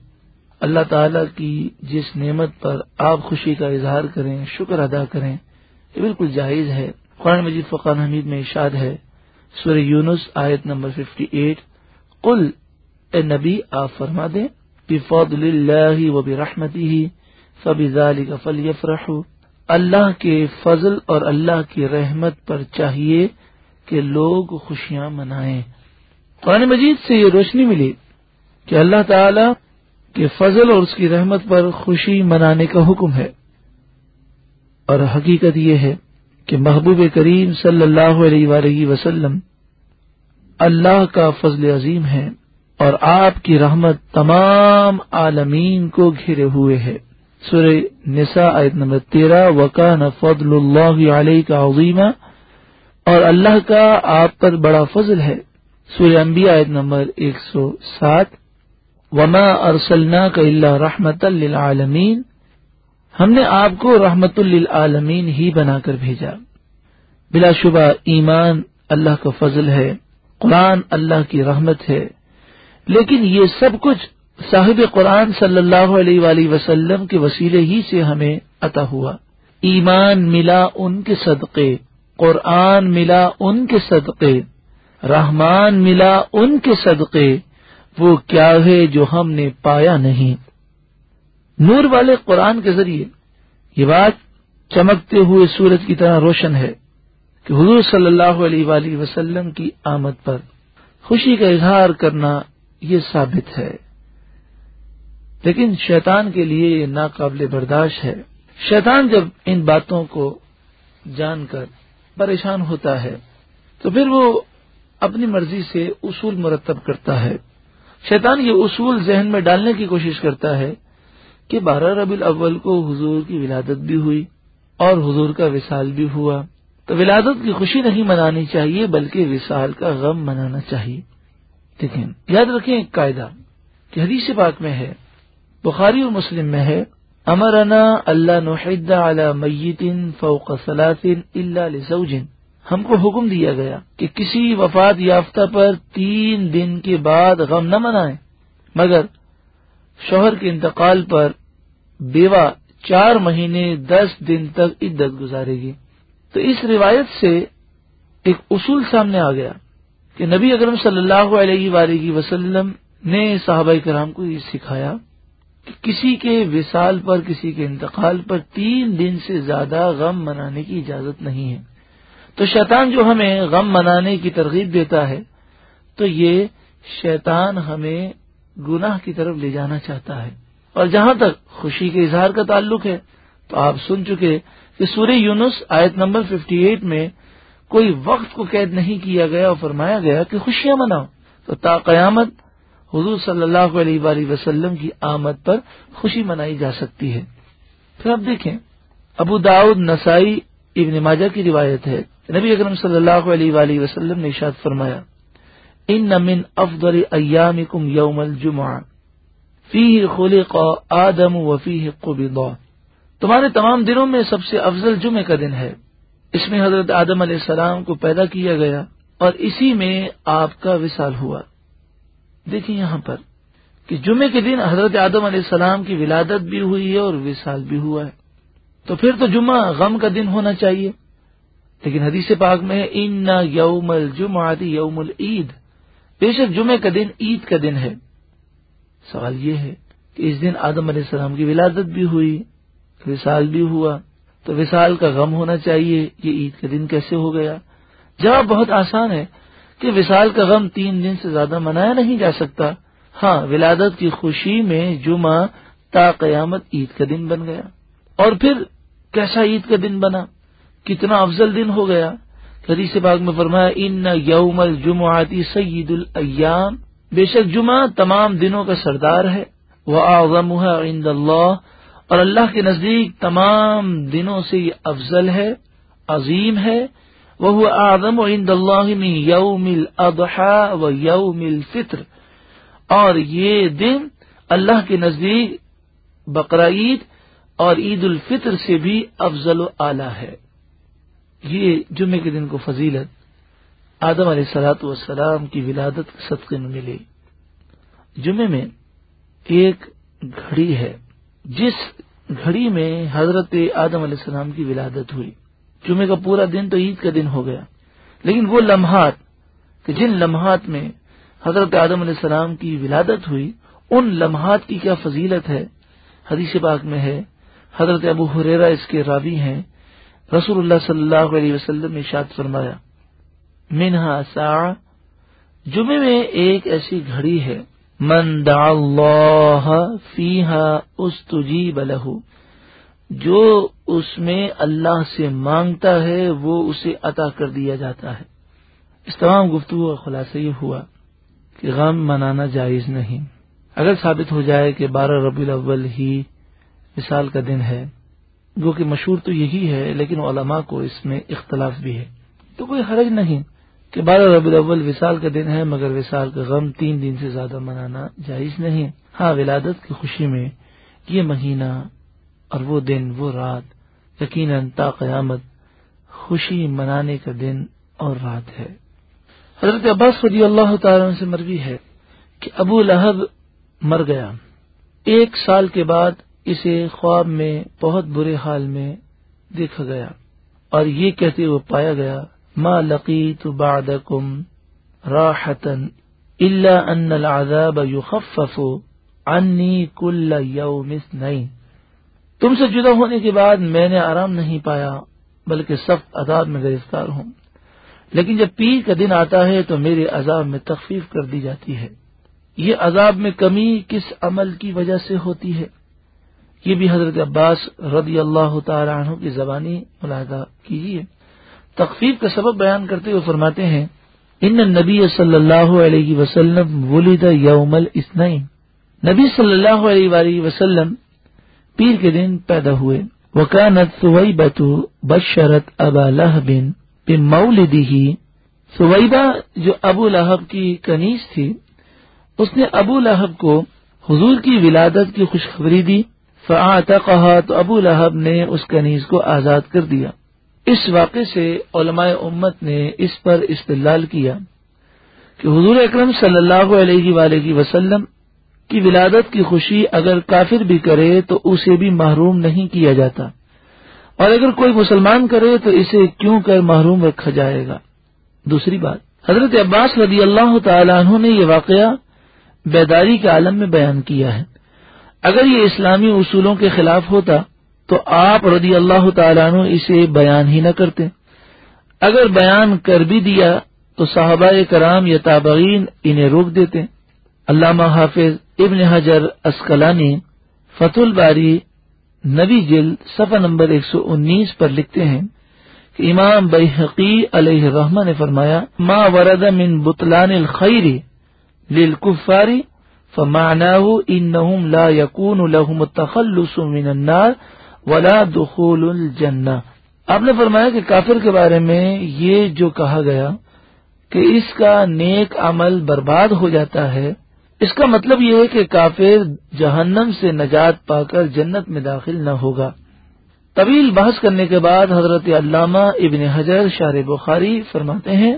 اللہ تعالی کی جس نعمت پر آپ خوشی کا اظہار کریں، شکر ادا کریں یہ بالکل جائز ہے۔ قرآن مجید فقان حمید میں اشاد ہے سور یونس آیت نمبر ففٹی ایٹ کل اے نبی، آپ فرما دیں، بفضل اللہ و برحمتی ہی فبی کا فل اللہ کے فضل اور اللہ کی رحمت پر چاہیے کہ لوگ خوشیاں منائیں۔ قرآن مجید سے یہ روشنی ملی کہ اللہ تعالی کے فضل اور اس کی رحمت پر خوشی منانے کا حکم ہے۔ اور حقیقت یہ ہے کہ محبوب کریم صلی اللہ علیہ وآلہ وسلم اللہ کا فضل عظیم ہے اور آپ کی رحمت تمام عالمین کو گھیرے ہوئے ہے۔ سور نسا آیت نمبر تیرہ وکان فضل اللہ علیہ کا عظیمہ اور اللہ کا آپ پر بڑا فضل ہے۔ سور انبیاء آیت نمبر ایک سو سات، وما ارسلنا کا اللہ رحمت للعالمین ہم نے آپ کو رحمت للعالمین ہی بنا کر بھیجا۔ بلا شبہ ایمان اللہ کا فضل ہے، قرآن اللہ کی رحمت ہے۔ لیکن یہ سب کچھ صاحب قرآن صلی اللہ علیہ وآلہ وسلم کے وسیلے ہی سے ہمیں عطا ہوا۔ ایمان ملا ان کے صدقے، قرآن ملا ان کے صدقے، رحمان ملا ان کے صدقے، وہ کیا ہے جو ہم نے پایا نہیں۔ نور والے قرآن کے ذریعے یہ بات چمکتے ہوئے سورج کی طرح روشن ہے کہ حضور صلی اللہ علیہ وآلہ وسلم کی آمد پر خوشی کا اظہار کرنا یہ ثابت ہے۔ لیکن شیطان کے لیے یہ ناقابل برداشت ہے۔ شیطان جب ان باتوں کو جان کر پریشان ہوتا ہے تو پھر وہ اپنی مرضی سے اصول مرتب کرتا ہے۔ شیطان یہ اصول ذہن میں ڈالنے کی کوشش کرتا ہے کہ بارہ ربی الاول کو حضور کی ولادت بھی ہوئی اور حضور کا وصال بھی ہوا۔ تو ولادت کی خوشی نہیں منانی چاہیے، بلکہ وصال کا غم منانا چاہیے۔ دیکھیں یاد رکھیں ایک قاعدہ کہ حدیث پاک میں ہے، بخاری اور مسلم میں ہے، امرنا اللہ نحد علی میتن فوق سلاطن اللہ لزوجن۔ ہم کو حکم دیا گیا کہ کسی وفات یافتہ پر تین دن کے بعد غم نہ منائیں۔ مگر شوہر کے انتقال پر بیوہ چار مہینے دس دن تک عدت گزارے گی۔ تو اس روایت سے ایک اصول سامنے آ گیا کہ نبی اکرم صلی اللہ علیہ وآلہ وسلم نے صحابہ کرام کو یہ سکھایا کہ کسی کے وصال پر، کسی کے انتقال پر تین دن سے زیادہ غم منانے کی اجازت نہیں ہے۔ تو شیطان جو ہمیں غم منانے کی ترغیب دیتا ہے، تو یہ شیطان ہمیں گناہ کی طرف لے جانا چاہتا ہے۔ اور جہاں تک خوشی کے اظہار کا تعلق ہے، تو آپ سن چکے کہ سورہ یونس آیت نمبر 58 میں کوئی وقت کو قید نہیں کیا گیا اور فرمایا گیا کہ خوشیاں مناؤ۔ تو تا قیامت حضور صلی اللہ علیہ وآلہ وسلم کی آمد پر خوشی منائی جا سکتی ہے۔ پھر آپ دیکھیں، ابو داؤد نسائی ابن ماجہ کی روایت ہے۔ نبی اکرم صلی اللہ علیہ وآلہ وسلم نے اشاد فرمایا، ان نمن افضل ایامکم یوم الجمعہ فی خلق آدم و قبض. تمہارے تمام دنوں میں سب سے افضل جمعے کا دن ہے. اس میں حضرت آدم علیہ السلام کو پیدا کیا گیا اور اسی میں آپ کا وصال ہوا. دیکھیں یہاں پر کہ جمعے کے دن حضرت آدم علیہ السلام کی ولادت بھی ہوئی ہے اور وصال بھی ہوا ہے. تو پھر تو جمعہ غم کا دن ہونا چاہیے. لیکن حدیث پاک میں ان یوم الجمع یوم العید بے شک جمعے کا دن عید کا دن ہے. سوال یہ ہے کہ اس دن آدم علیہ السلام کی ولادت بھی ہوئی، وصال بھی ہوا، تو وصال کا غم ہونا چاہیے، یہ عید کا دن کیسے ہو گیا؟ جواب بہت آسان ہے کہ وصال کا غم تین دن سے زیادہ منایا نہیں جا سکتا۔ ہاں ولادت کی خوشی میں جمعہ تا قیامت عید کا دن بن گیا۔ اور پھر کیسا عید کا دن بنا؟ کتنا افضل دن ہو گیا۔ حدیث پاک میں فرمایا، ان یوم الجمعاتی سعید الایام بے شک جمعہ تمام دنوں کا سردار ہے۔ وہ اعظم عند اللہ اور اللہ کے نزدیک تمام دنوں سے یہ افضل ہے، عظیم ہے۔ وہ اعظم عند اللہ من یوم الاضحى و یوم الفطر۔ اور یہ دن اللہ کے نزدیک بقرعید اور عید الفطر سے بھی افضل و اعلی ہے۔ یہ جمعے کے دن کو فضیلت۔ آدم علیہ سلاۃ والسلام کی ولادت کے صدقے میں ملی۔ جمعے میں ایک گھڑی ہے، جس گھڑی میں حضرت آدم علیہ السلام کی ولادت ہوئی۔ جمعے کا پورا دن تو عید کا دن ہو گیا، لیکن وہ لمحات، کہ جن لمحات میں حضرت آدم علیہ السلام کی ولادت ہوئی، ان لمحات کی کیا فضیلت ہے؟ حدیث پاک میں ہے، حضرت ابو حریرا اس کے راوی ہیں۔ رسول اللہ صلی اللہ علیہ وسلم نے شاد فرمایا منہا سا جمعے میں ایک ایسی گھڑی ہے، من دعا اللہ فیہا استجیب لہو جو اس میں اللہ سے مانگتا ہے، وہ اسے عطا کر دیا جاتا ہے۔ اس تمام گفتگو کا خلاصہ یہ ہوا کہ غم منانا جائز نہیں۔ اگر ثابت ہو جائے کہ بارہ ربی الاول ہی مثال کا دن ہے، جو کہ مشہور تو یہی ہے، لیکن علماء کو اس میں اختلاف بھی ہے۔ تو کوئی حرج نہیں۔ کہ بارہ ربی الاول وصال کا دن ہے، مگر وصال کا غم تین دن سے زیادہ منانا جائز نہیں۔ ہاں ولادت کی خوشی میں یہ مہینہ اور وہ دن، وہ رات، یقیناً تا قیامت خوشی منانے کا دن اور رات ہے۔ حضرت عباس رضی اللہ تعالی سے مروی ہے کہ ابو لہب مر گیا۔ ایک سال کے بعد اسے خواب میں، بہت برے حال میں دیکھا گیا اور یہ کہتے ہوئے پایا گیا ما لقیت بعدکم راحتا الا ان العذاب يخفف عنی کل یوم اثنین تم سے جدا ہونے کے بعد میں نے آرام نہیں پایا، بلکہ سخت عذاب میں گرفتار ہوں۔ لیکن جب پیر کا دن آتا ہے تو میرے عذاب میں تخفیف کر دی جاتی ہے۔ یہ عذاب میں کمی کس عمل کی وجہ سے ہوتی ہے؟ یہ بھی حضرت عباس رضی اللہ تعالی عنہ کی زبانی ملاحظہ کیجیے۔ تخفیف کا سبب بیان کرتے ہوئے فرماتے ہیں، ان نبی صلی اللہ علیہ وسلم ولد یوم الاسنین نبی صلی اللہ علیہ وآلہ وسلم پیر کے دن پیدا ہوئے۔ وکانت سویبت بشرت ابا لہب بمولدہ سویبہ جو ابو لہب کی کنیز تھی، اس نے ابو لہب کو حضور کی ولادت کی خوشخبری دی۔ فعتقها تو ابو لہب نے اس کنیز کو آزاد کر دیا۔ اس واقعے سے علماء امت نے اس پر استدلال کیا کہ حضور اکرم صلی اللہ علیہ وآلہ وسلم کی ولادت کی خوشی اگر کافر بھی کرے تو اسے بھی محروم نہیں کیا جاتا اور اگر کوئی مسلمان کرے تو اسے کیوں کر محروم رکھا جائے گا؟ دوسری بات، حضرت عباس رضی اللہ تعالیٰ عنہ نے یہ واقعہ بیداری کے عالم میں بیان کیا ہے۔ اگر یہ اسلامی اصولوں کے خلاف ہوتا تو آپ رضی اللہ تعالیٰ عنہ اسے بیان ہی نہ کرتے۔ اگر بیان کر بھی دیا تو صحابہ کرام یا تابعین انہیں روک دیتے۔ علامہ حافظ ابن حجر اسکلانی فت الباری نبی جل صفحہ نمبر ایک سو انیس پر لکھتے ہیں کہ امام بحقی علیہ الرحمہ نے فرمایا، ما ورد من بطلان الخیر للکفاری فمعناه انهم لا يكون لهم التخلص من النار ولا دخول الجنہ آپ نے فرمایا کہ کافر کے بارے میں یہ جو کہا گیا کہ اس کا نیک عمل برباد ہو جاتا ہے، اس کا مطلب یہ ہے کہ کافر جہنم سے نجات پا کر جنت میں داخل نہ ہوگا۔ طویل بحث کرنے کے بعد حضرت علامہ ابن حجر شار بخاری فرماتے ہیں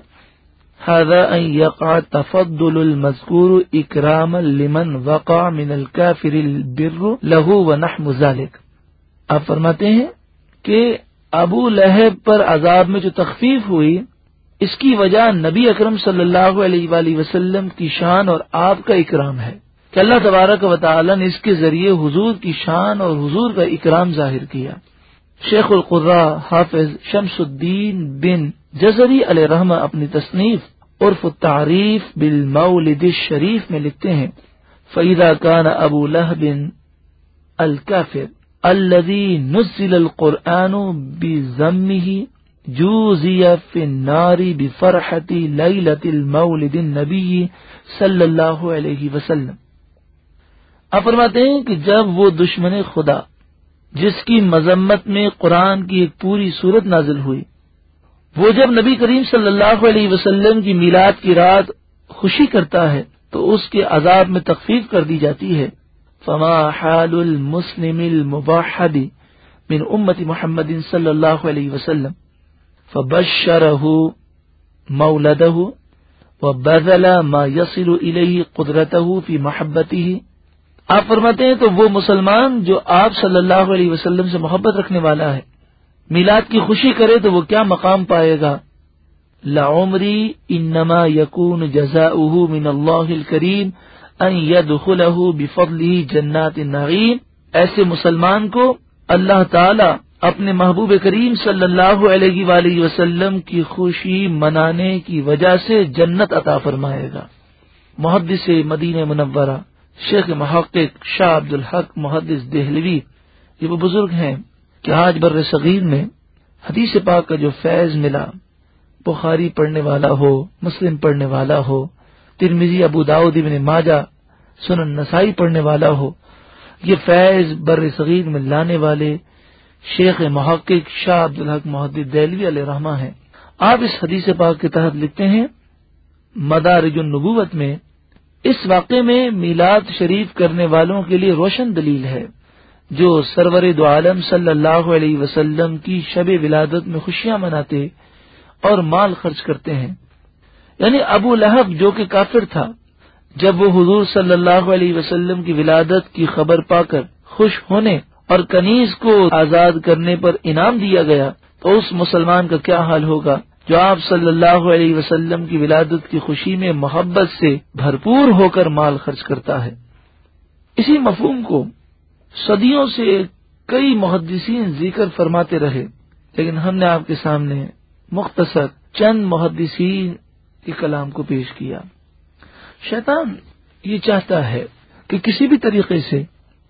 تفضل المذکور اکرام لمن وقع من الكافر البر لہو و ذلك آپ فرماتے ہیں کہ ابو لہب پر عذاب میں جو تخفیف ہوئی، اس کی وجہ نبی اکرم صلی اللہ علیہ وآلہ وسلم کی شان اور آپ کا اکرام ہے۔ کہ اللہ تبارک و تعالی نے اس کے ذریعے حضور کی شان اور حضور کا اکرام ظاہر کیا۔ شیخ القرا حافظ شمس الدین بن جزری علیہ رحمہ اپنی تصنیف عرف تعریف بالمولد الشریف میں لکھتے ہیں فیدا کان ابو لہ بن الکافر الذي نزل القرآن بزمه جوزی فی النار بفرحت لیلت المولد النبی صلی اللہ علیہ وسلم۔ آپ فرماتے ہیں کہ جب وہ دشمن خدا، جس کی مذمت میں قرآن کی ایک پوری صورت نازل ہوئی، وہ جب نبی کریم صلی اللہ علیہ وسلم کی میلاد کی رات خوشی کرتا ہے، تو اس کے عذاب میں تخفیف کر دی جاتی ہے۔ فما حال المسلم المباحد من امت محمد صلی اللہ علیہ وسلم. فبشره مولده وبذل ما يصل إليه قدرته في محبته. آپ فرماتے ہیں تو وہ مسلمان جو آپ صلی اللہ علیہ وسلم سے محبت رکھنے والا ہے، میلاد کی خوشی کرے تو وہ کیا مقام پائے گا؟ لعمری انما یقون جزا من اللہ کریم بفضله جنات النعیم ایسے مسلمان کو اللہ تعالی اپنے محبوب کریم صلی اللہ علیہ وآلہ وسلم کی خوشی منانے کی وجہ سے جنت عطا فرمائے گا۔ محدث مدینہ منورہ، شیخ محقق شاہ عبد الحق محدث دہلوی، یہ وہ بزرگ ہیں کہ آج بر صغیر میں حدیث پاک کا جو فیض ملا، بخاری پڑھنے والا ہو، مسلم پڑھنے والا ہو ترمیزی ابو داود ابن ماجہ، سنن نسائی پڑھنے والا ہو، یہ فیض بر صغیر میں لانے والے شیخ محقق شاہ عبد الحق محدود دہلوی علیہ رحمٰ ہیں۔ آپ اس حدیث پاک کے تحت لکھتے ہیں، مدارج النبوت میں اس واقعے میں میلاد شریف کرنے والوں کے لیے روشن دلیل ہے، جو سرور دو عالم صلی اللہ علیہ وسلم کی شب ولادت میں خوشیاں مناتے اور مال خرچ کرتے ہیں۔ یعنی ابو لہب جو کہ کافر تھا، جب وہ حضور صلی اللہ علیہ وسلم کی ولادت کی خبر پا کر خوش ہونے اور کنیز کو آزاد کرنے پر انعام دیا گیا، تو اس مسلمان کا کیا حال ہوگا؟ جو آپ صلی اللہ علیہ وسلم کی ولادت کی خوشی میں محبت سے بھرپور ہو کر مال خرچ کرتا ہے۔ اسی مفہوم کو صدیوں سے کئی محدثین ذکر فرماتے رہے، لیکن ہم نے آپ کے سامنے مختصر چند محدثین کے کلام کو پیش کیا۔ شیطان یہ چاہتا ہے کہ کسی بھی طریقے سے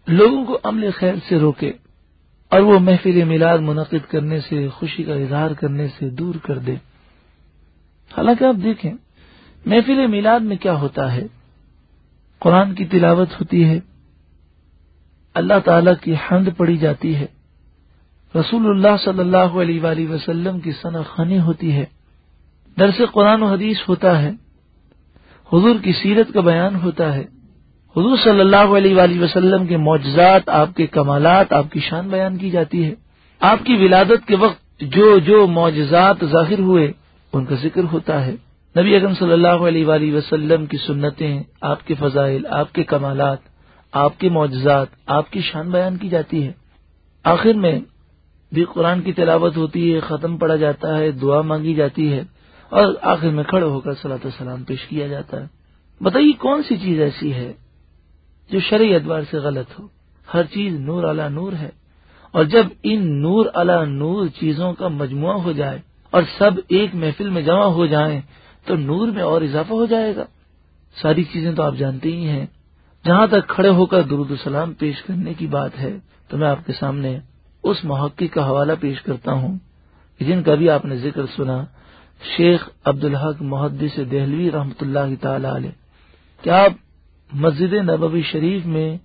لوگوں کو عمل خیر سے روکے اور وہ محفل میلاد منعقد کرنے سے، خوشی کا اظہار کرنے سے دور کر دے۔ حالانکہ آپ دیکھیں، محفل میلاد میں کیا ہوتا ہے؟ قرآن کی تلاوت ہوتی ہے، اللہ تعالی کی حمد پڑی جاتی ہے، رسول اللہ صلی اللہ علیہ وآلہ وسلم کی ثنا خانی ہوتی ہے۔ درس قرآن و حدیث ہوتا ہے، حضور کی سیرت کا بیان ہوتا ہے۔ حضور صلی اللہ علیہ وآلہ وسلم کے معجزات، آپ کے کمالات، آپ کی شان بیان کی جاتی ہے۔ آپ کی ولادت کے وقت جو جو معجزات ظاہر ہوئے، ان کا ذکر ہوتا ہے۔ نبی اکرم صلی اللہ علیہ وآلہ وسلم کی سنتیں، آپ کے فضائل، آپ کے کمالات، آپ کے معجزات، آپ کی شان بیان کی جاتی ہے۔ آخر میں بھی قرآن کی تلاوت ہوتی ہے، ختم پڑا جاتا ہے، دعا مانگی جاتی ہے۔ اور آخر میں کھڑے ہو کر صلاح السلام پیش کیا جاتا ہے۔ بتائیے کون سی چیز ایسی ہے جو شرعی ادوار سے غلط ہو؟ ہر چیز نور اعلی نور ہے۔ اور جب ان نور اعلی نور چیزوں کا مجموعہ ہو جائے اور سب ایک محفل میں جمع ہو جائیں، تو نور میں اور اضافہ ہو جائے گا۔ ساری چیزیں تو آپ جانتے ہی ہیں۔ جہاں تک کھڑے ہو کر درود السلام پیش کرنے کی بات ہے، تو میں آپ کے سامنے اس محقق کا حوالہ پیش کرتا ہوں جن کا بھی آپ نے ذکر سنا شیخ عبدالحق محدث دہلوی رحمۃ اللہ تعالی علیہ کیا آپ مسجد نبوی شریف میں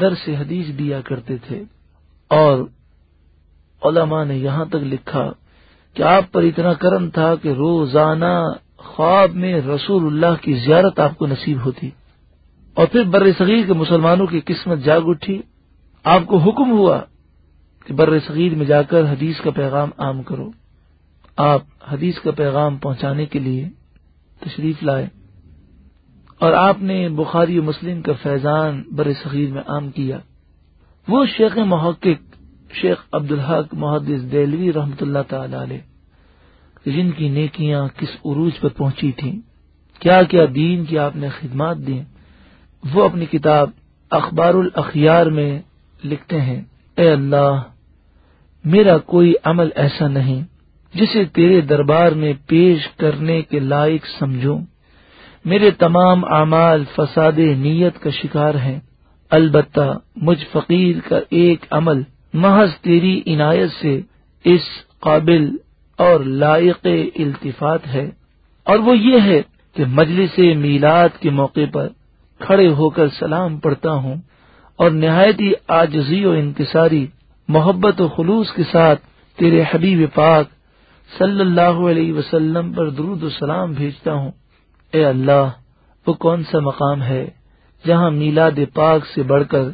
درس حدیث دیا کرتے تھے، اور علماء نے یہاں تک لکھا کہ آپ پر اتنا کرم تھا کہ روزانہ خواب میں رسول اللہ کی زیارت آپ کو نصیب ہوتی۔ اور پھر بر صغیر کے مسلمانوں کی قسمت جاگ اٹھی۔ آپ کو حکم ہوا کہ بر صغیر میں جا کر حدیث کا پیغام عام کرو۔ آپ حدیث کا پیغام پہنچانے کے لیے تشریف لائے اور آپ نے بخاری و مسلم کا فیضان بر صغیر میں عام کیا۔ وہ شیخ محقق، شیخ عبدالحق محدث دہلوی رحمۃ اللہ تعالی علیہ، جن کی نیکیاں کس عروج پر پہنچی تھیں، کیا کیا دین کی آپ نے خدمات دی، وہ اپنی کتاب اخبار الاخیار میں لکھتے ہیں، اے اللہ، میرا کوئی عمل ایسا نہیں۔ جسے تیرے دربار میں پیش کرنے کے لائق سمجھوں۔ میرے تمام اعمال فساد نیت کا شکار ہیں۔ البتہ مجھ فقیر کا ایک عمل محض تیری عنایت سے اس قابل اور لائق التفات ہے۔ اور وہ یہ ہے کہ مجلس میلاد کے موقع پر کھڑے ہو کر سلام پڑھتا ہوں اور نہایتی آجزی و انکساری، محبت و خلوص کے ساتھ تیرے حبیب پاک صلی اللہ علیہ وسلم پر درود و سلام بھیجتا ہوں۔ اے اللہ، وہ کون سا مقام ہے جہاں میلاد پاک سے بڑھ کر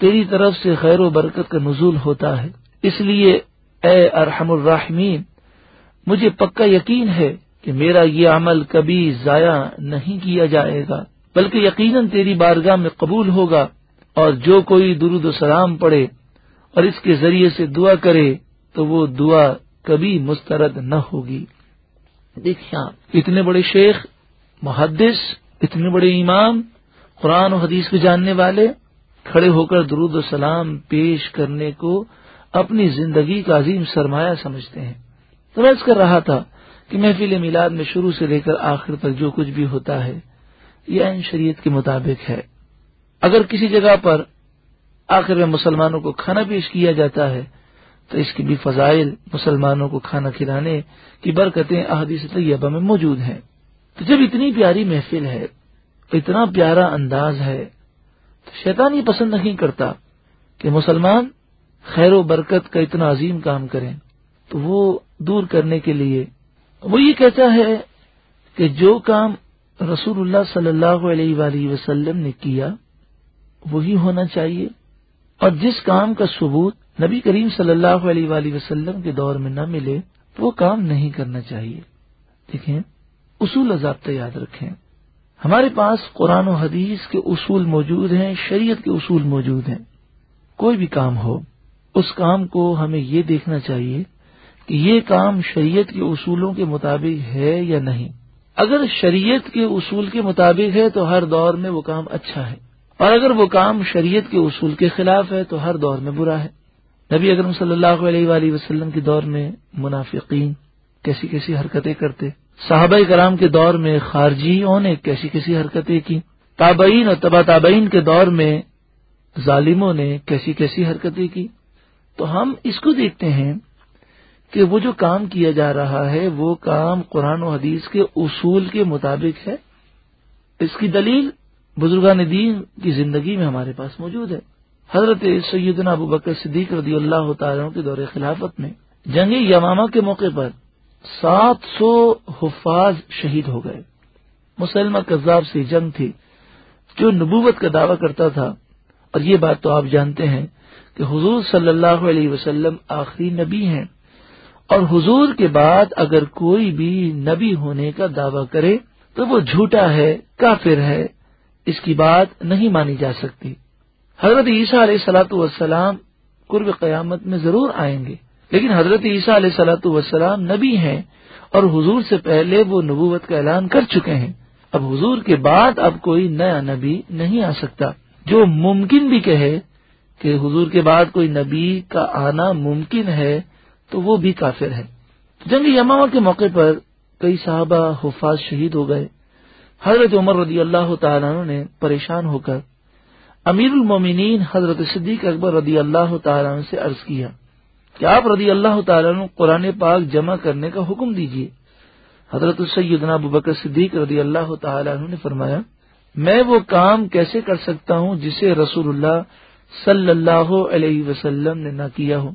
تیری طرف سے خیر و برکت کا نزول ہوتا ہے؟ اس لیے اے ارحم الرحمین مجھے پکا یقین ہے کہ میرا یہ عمل کبھی ضائع نہیں کیا جائے گا، بلکہ یقیناً تیری بارگاہ میں قبول ہوگا اور جو کوئی درود و سلام پڑے اور اس کے ذریعے سے دعا کرے تو وہ دعا کبھی مسترد نہ ہوگی۔ دیکھیں اتنے بڑے شیخ محدث اتنے بڑے امام قرآن و حدیث کو جاننے والے کھڑے ہو کر درود و سلام پیش کرنے کو اپنی زندگی کا عظیم سرمایہ سمجھتے ہیں۔ تو میں کر رہا تھا کہ محفل میلاد میں شروع سے لے کر آخر تک جو کچھ بھی ہوتا ہے یہ ان شریعت کے مطابق ہے۔ اگر کسی جگہ پر آخر میں مسلمانوں کو کھانا پیش کیا جاتا ہے تو اس کی بھی فضائل مسلمانوں کو کھانا کھلانے کی برکتیں احادیث طیبہ میں موجود ہیں۔ تو جب اتنی پیاری محفل ہے، اتنا پیارا انداز ہے، تو شیطان یہ پسند نہیں کرتا کہ مسلمان خیر و برکت کا اتنا عظیم کام کریں۔ تو وہ دور کرنے کے لیے وہ یہ کہتا ہے کہ جو کام رسول اللہ صلی اللہ علیہ وآلہ وسلم نے کیا، وہی ہونا چاہیے۔ اور جس کام کا ثبوت نبی کریم صلی اللہ علیہ وآلہ وسلم کے دور میں نہ ملے تو وہ کام نہیں کرنا چاہیے۔ دیکھیں، اصول ضابطہ یاد رکھیں۔ ہمارے پاس قرآن و حدیث کے اصول موجود ہیں، شریعت کے اصول موجود ہیں۔ کوئی بھی کام ہو، اس کام کو ہمیں یہ دیکھنا چاہیے کہ یہ کام شریعت کے اصولوں کے مطابق ہے یا نہیں۔ اگر شریعت کے اصول کے مطابق ہے تو ہر دور میں وہ کام اچھا ہے۔ اور اگر وہ کام شریعت کے اصول کے خلاف ہے تو ہر دور میں برا ہے۔ نبی اکرم صلی اللہ علیہ وآلہ وسلم کے دور میں منافقین کیسی کیسی حرکتیں کرتے، صحابہ کرام کے دور میں خارجیوں نے کیسی کیسی حرکتیں کی، تابعین اور تبا تابعین کے دور میں ظالموں نے کیسی کیسی حرکتیں کی۔ تو ہم اس کو دیکھتے ہیں کہ وہ جو کام کیا جا رہا ہے، وہ کام قرآن و حدیث کے اصول کے مطابق ہے۔ اس کی دلیل بزرگان دین کی زندگی میں ہمارے پاس موجود ہے۔ حضرت سیدنا ابو بکر صدیق رضی اللہ تعالیٰ کے دور خلافت میں جنگ یمامہ کے موقع پر سات سو حفاظ شہید ہو گئے۔ مسلمہ کذاب سے جنگ تھی، جو نبوت کا دعویٰ کرتا تھا۔ اور یہ بات تو آپ جانتے ہیں کہ حضور صلی اللہ علیہ وسلم آخری نبی ہیں۔ اور حضور کے بعد اگر کوئی بھی نبی ہونے کا دعویٰ کرے تو وہ جھوٹا ہے، کافر ہے۔ اس کی بات نہیں مانی جا سکتی۔ حضرت عیسیٰ علیہ سلاۃ والسلام قرب قیامت میں ضرور آئیں گے۔ لیکن حضرت عیسیٰ علیہ سلاۃ والسلام نبی ہیں اور حضور سے پہلے وہ نبوت کا اعلان کر چکے ہیں۔ اب حضور کے بعد اب کوئی نیا نبی نہیں آ سکتا۔ جو ممکن بھی کہے کہ حضور کے بعد کوئی نبی کا آنا ممکن ہے تو وہ بھی کافر ہے۔ جنگ یماما کے موقع پر کئی صحابہ حفاظ شہید ہو گئے۔ حضرت عمر رضی اللہ تعالیٰ نے پریشان ہو کر امیر المومنین حضرت صدیق اکبر رضی اللہ تعالیٰ عنہ سے عرض کیا کہ آپ رضی اللہ تعالیٰ عنہ قرآن پاک جمع کرنے کا حکم دیجیے حضرت سیدنا ابو بکر صدیق رضی اللہ تعالیٰ نے فرمایا، میں وہ کام کیسے کر سکتا ہوں جسے رسول اللہ صلی اللہ علیہ وسلم نے نہ کیا ہو؟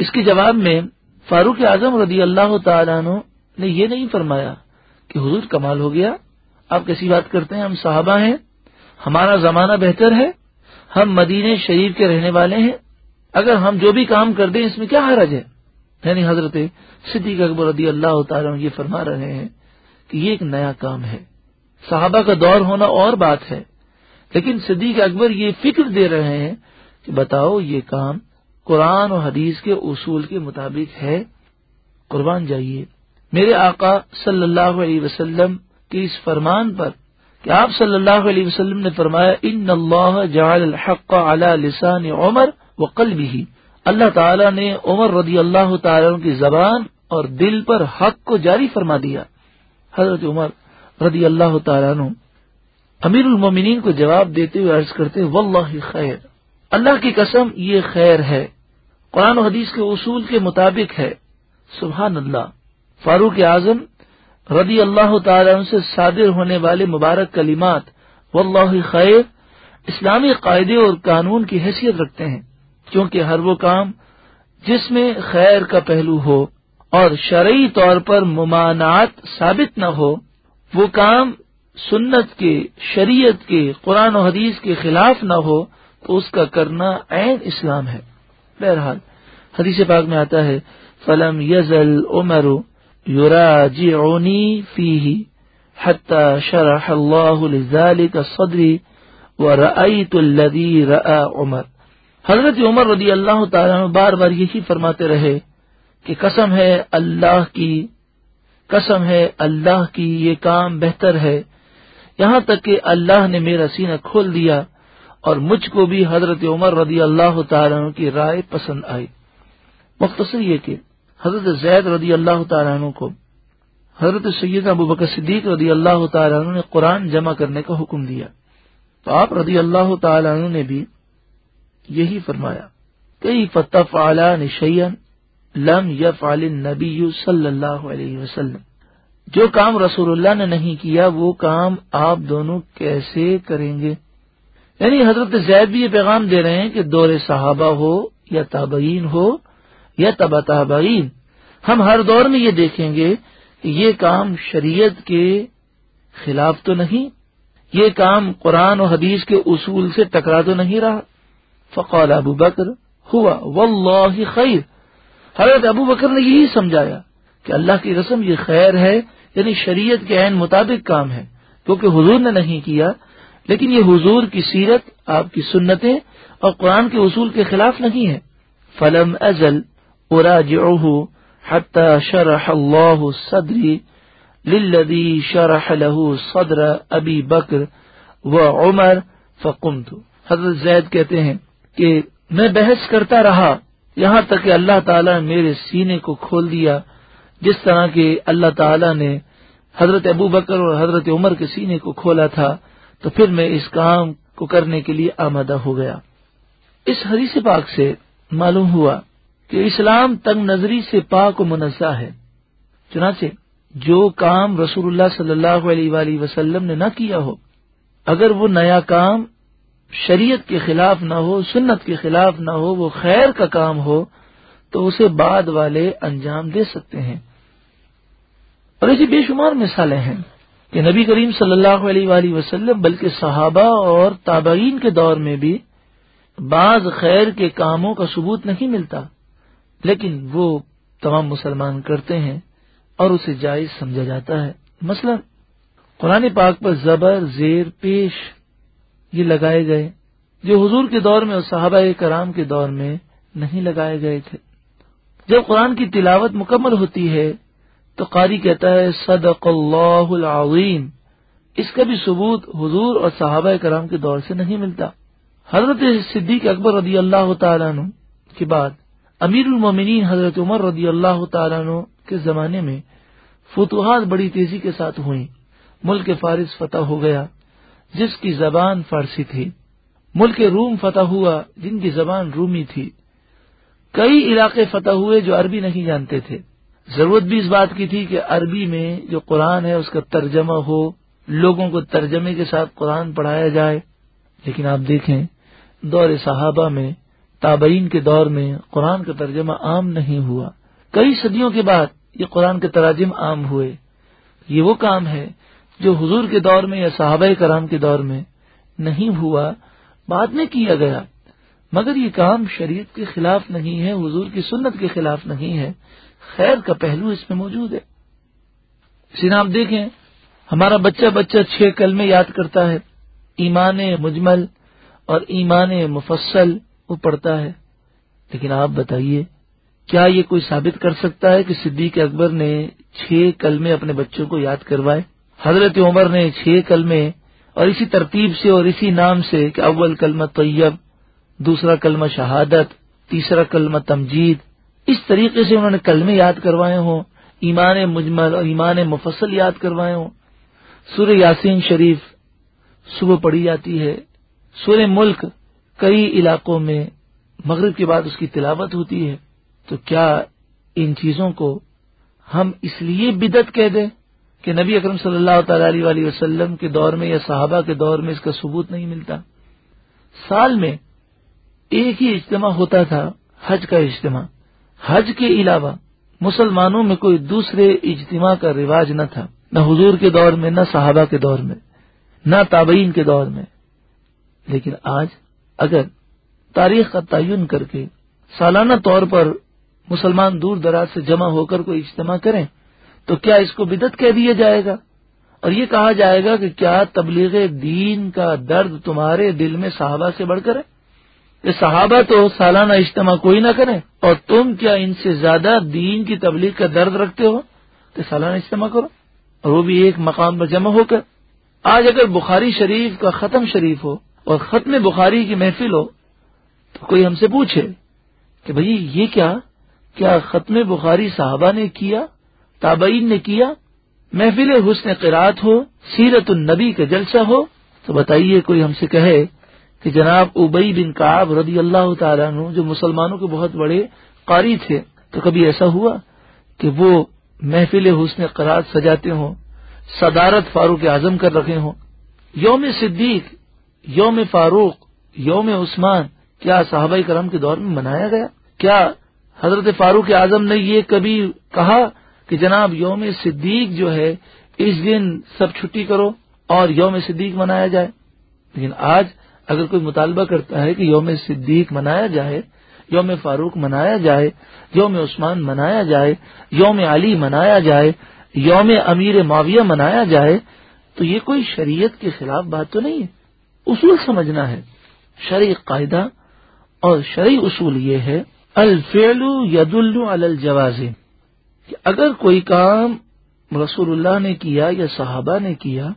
اس کے جواب میں فاروق اعظم رضی اللہ تعالیٰ عنہ نے یہ نہیں فرمایا کہ حضور کمال ہو گیا، آپ کیسی بات کرتے ہیں؟ ہم صحابہ ہیں ہمارا زمانہ بہتر ہے، ہم مدینہ شریف کے رہنے والے ہیں۔ اگر ہم جو بھی کام کر دیں، اس میں کیا حرج ہے؟ یعنی حضرت صدیق اکبر رضی اللہ تعالیٰ یہ فرما رہے ہیں کہ یہ ایک نیا کام ہے۔ صحابہ کا دور ہونا اور بات ہے۔ لیکن صدیق اکبر یہ فکر دے رہے ہیں کہ بتاؤ، یہ کام قرآن و حدیث کے اصول کے مطابق ہے۔ قربان جائیے۔ میرے آقا صلی اللہ علیہ وسلم کے اس فرمان پر کہ آپ صلی اللہ علیہ وسلم نے فرمایا ان اللہ جعل الحق علی لسان عمر و قلبه اللہ تعالی نے عمر رضی اللہ تعالی کی زبان اور دل پر حق کو جاری فرما دیا۔ حضرت عمر رضی اللہ تعالیٰ عنہ امیر المومنین کو جواب دیتے ہوئے عرض کرتے واللہ خیر، اللہ کی قسم یہ خیر ہے۔ قرآن و حدیث کے اصول کے مطابق ہے۔ سبحان اللہ۔ فاروق اعظم رضی اللہ تعالیٰ عنہ سے صادر ہونے والے مبارک کلمات، واللہ خیر، اسلامی قاعدے اور قانون کی حیثیت رکھتے ہیں، کیونکہ ہر وہ کام جس میں خیر کا پہلو ہو اور شرعی طور پر ممانعات ثابت نہ ہو، وہ کام سنت کے، شریعت کے، قرآن و حدیث کے خلاف نہ ہو، تو اس کا کرنا عین اسلام ہے۔ بہرحال، حدیث پاک میں آتا ہے، فلم یزل عمر یورا جی حتى شرح اللہ لذلك صدری و رأيت الذي رأى عمر۔ حضرت عمر رضی اللہ تعالیٰ بار بار یہی فرماتے رہے کہ قسم ہے اللہ کی، قسم ہے اللہ کی یہ کام بہتر ہے۔ یہاں تک کہ اللہ نے میرا سینہ کھول دیا اور مجھ کو بھی حضرت عمر رضی اللہ تعالیٰ کی رائے پسند آئی۔ مختصر یہ کہ حضرت زید رضی اللہ تعالیٰ عنہ کو، حضرت سید ابو بکر صدیق رضی اللہ تعالیٰ عنہ نے قرآن جمع کرنے کا حکم دیا۔ تو آپ رضی اللہ تعالیٰ عنہ نے بھی یہی فرمایا، کئی فتح اعلی نشین لم یف نبی صلی اللہ علیہ وسلم۔ جو کام رسول اللہ نے نہیں کیا، وہ کام آپ دونوں کیسے کریں گے؟ یعنی حضرت زید بھی یہ پیغام دے رہے ہیں کہ دور صحابہ ہو یا تابعین ہو یا تبا تابعین ہم ہر دور میں یہ دیکھیں گے کہ یہ کام شریعت کے خلاف تو نہیں، یہ کام قرآن و حدیث کے اصول سے ٹکرا تو نہیں رہا۔ فقال ابو بکر، ہوا، واللہ خیر۔ حضرت ابو بکر نے یہی سمجھایا کہ اللہ کی رسم یہ خیر ہے یعنی شریعت کے عین مطابق کام ہے، کیونکہ حضور نے نہیں کیا، لیکن یہ حضور کی سیرت، آپ کی سنتیں اور قرآن کے اصول کے خلاف نہیں ہے فلم ازل حتى شرح اللہ صدری للذي شرح له صدر ابی بکر و عمر فقمت۔ حضرت زید کہتے ہیں کہ میں بحث کرتا رہا، یہاں تک کہ اللہ تعالیٰ نے میرے سینے کو کھول دیا، جس طرح کہ اللہ تعالیٰ نے حضرت ابو بکر اور حضرت عمر کے سینے کو کھولا تھا، تو پھر میں اس کام کو کرنے کے لیے آمادہ ہو گیا۔ اس حدیث پاک سے معلوم ہوا کہ اسلام تنگ نظری سے پاک و منزہ ہے۔ چنانچہ، جو کام رسول اللہ صلی اللہ علیہ وآلہ وسلم نے نہ کیا ہو، اگر وہ نیا کام شریعت کے خلاف نہ ہو، سنت کے خلاف نہ ہو، وہ خیر کا کام ہو، تو اسے بعد والے انجام دے سکتے ہیں۔ اور ایسی بے شمار مثالیں ہیں کہ نبی کریم صلی اللہ علیہ وآلہ وسلم، بلکہ صحابہ اور تابعین کے دور میں بھی بعض خیر کے کاموں کا ثبوت نہیں ملتا۔ لیکن وہ تمام مسلمان کرتے ہیں اور اسے جائز سمجھا جاتا ہے۔ مثلا قرآن پاک پر زبر، زیر، پیش یہ لگائے گئے جو حضور کے دور میں اور صحابہ کرام کے دور میں نہیں لگائے گئے تھے۔ جب قرآن کی تلاوت مکمل ہوتی ہے تو قاری کہتا ہے صدق اللہ العظیم۔ اس کا بھی ثبوت حضور اور صحابہ کرام کے دور سے نہیں ملتا۔ حضرت صدیق اکبر رضی اللہ تعالیٰ عنہ کے بعد امیر المومنین حضرت عمر رضی اللہ تعالیٰ عنہ کے زمانے میں فتوحات بڑی تیزی کے ساتھ ہوئی ملک فارس فتح ہو گیا، جس کی زبان فارسی تھی۔ ملک روم فتح ہوا، جن کی زبان رومی تھی۔ کئی علاقے فتح ہوئے جو عربی نہیں جانتے تھے۔ ضرورت بھی اس بات کی تھی کہ عربی میں جو قرآن ہے، اس کا ترجمہ ہو، لوگوں کو ترجمے کے ساتھ قرآن پڑھایا جائے۔ لیکن آپ دیکھیں، دور صحابہ میں تابعین کے دور میں قرآن کا ترجمہ عام نہیں ہوا۔ کئی صدیوں کے بعد یہ قرآن کے تراجم عام ہوئے۔ یہ وہ کام ہے جو حضور کے دور میں یا صحابہ کرام کے دور میں نہیں ہوا، بعد میں کیا گیا۔ مگر یہ کام شریعت کے خلاف نہیں ہے، حضور کی سنت کے خلاف نہیں ہے۔ خیر کا پہلو اس میں موجود ہے۔ اسی آپ دیکھیں، ہمارا بچہ بچہ چھ کل میں یاد کرتا ہے، ایمان مجمل اور ایمان مفصل۔ وہ پڑھتا ہے۔ لیکن آپ بتائیے، کیا یہ کوئی ثابت کر سکتا ہے کہ صدیق اکبر نے چھ کلمے اپنے بچوں کو یاد کروائے؟ حضرت عمر نے چھ کلمے اور اسی ترتیب سے اور اسی نام سے کہ اول کلمہ طیب، دوسرا کلمہ شہادت، تیسرا کلمہ تمجید۔ اس طریقے سے انہوں نے کلمے یاد کروائے ہوں، ایمان مجمل اور ایمان مفصل یاد کروائے ہوں۔ سور یاسین شریف صبح پڑھی جاتی ہے۔ سور ملک کئی علاقوں میں مغرب کے بعد اس کی تلاوت ہوتی ہے، تو کیا ان چیزوں کو ہم اس لیے بدت کہہ دیں کہ نبی اکرم صلی اللہ تعالی علیہ وسلم کے دور میں یا صحابہ کے دور میں اس کا ثبوت نہیں ملتا؟ سال میں ایک ہی اجتماع ہوتا تھا، حج کا اجتماع۔ حج کے علاوہ مسلمانوں میں کوئی دوسرے اجتماع کا رواج نہ تھا، نہ حضور کے دور میں، نہ صحابہ کے دور میں، نہ تابعین کے دور میں۔ لیکن آج اگر تاریخ کا تعین کر کے سالانہ طور پر مسلمان دور دراز سے جمع ہو کر کوئی اجتماع کریں، تو کیا اس کو بدت کہہ دیا جائے گا؟ اور یہ کہا جائے گا کہ کیا تبلیغ دین کا درد تمہارے دل میں صحابہ سے بڑھ کر ہے؟ کہ صحابہ تو سالانہ اجتماع کوئی نہ کریں، اور تم کیا ان سے زیادہ دین کی تبلیغ کا درد رکھتے ہو؟ تو سالانہ اجتماع کرو۔ اور وہ بھی ایک مقام پر جمع ہو کر۔ آج اگر بخاری شریف کا ختم شریف ہو اور ختم بخاری کی محفل ہو تو کوئی ہم سے پوچھے کہ بھئی یہ کیا؟ کیا ختم بخاری صحابہ نے کیا؟ تابعین نے کیا؟ محفل حسن قرات ہو، سیرت النبی کا جلسہ ہو، تو بتائیے کوئی ہم سے کہے کہ جناب ابئی بن کاب رضی اللہ تعالیٰ عنہ جو مسلمانوں کے بہت بڑے قاری تھے، تو کبھی ایسا ہوا کہ وہ محفل حسن قرات سجاتے ہوں، صدارت فاروق اعظم کر رکھے ہوں؟ یوم صدیق یوم فاروق، یوم عثمان، کیا صحابہ کرم کے دور میں منایا گیا؟ کیا حضرت فاروق اعظم نے یہ کبھی کہا کہ جناب یوم صدیق جو ہے، اس دن سب چھٹی کرو اور یوم صدیق منایا جائے؟ لیکن آج اگر کوئی مطالبہ کرتا ہے کہ یوم صدیق منایا جائے، یوم فاروق منایا جائے، یوم عثمان منایا جائے، یوم علی منایا جائے، یوم امیر معاویہ منایا جائے، تو یہ کوئی شریعت کے خلاف بات تو نہیں ہے۔ اصول سمجھنا ہے۔ شرعی قاعدہ اور شرعی اصول یہ ہے الفیل ید الجواز، کہ اگر کوئی کام رسول اللہ نے کیا یا صحابہ نے کیا،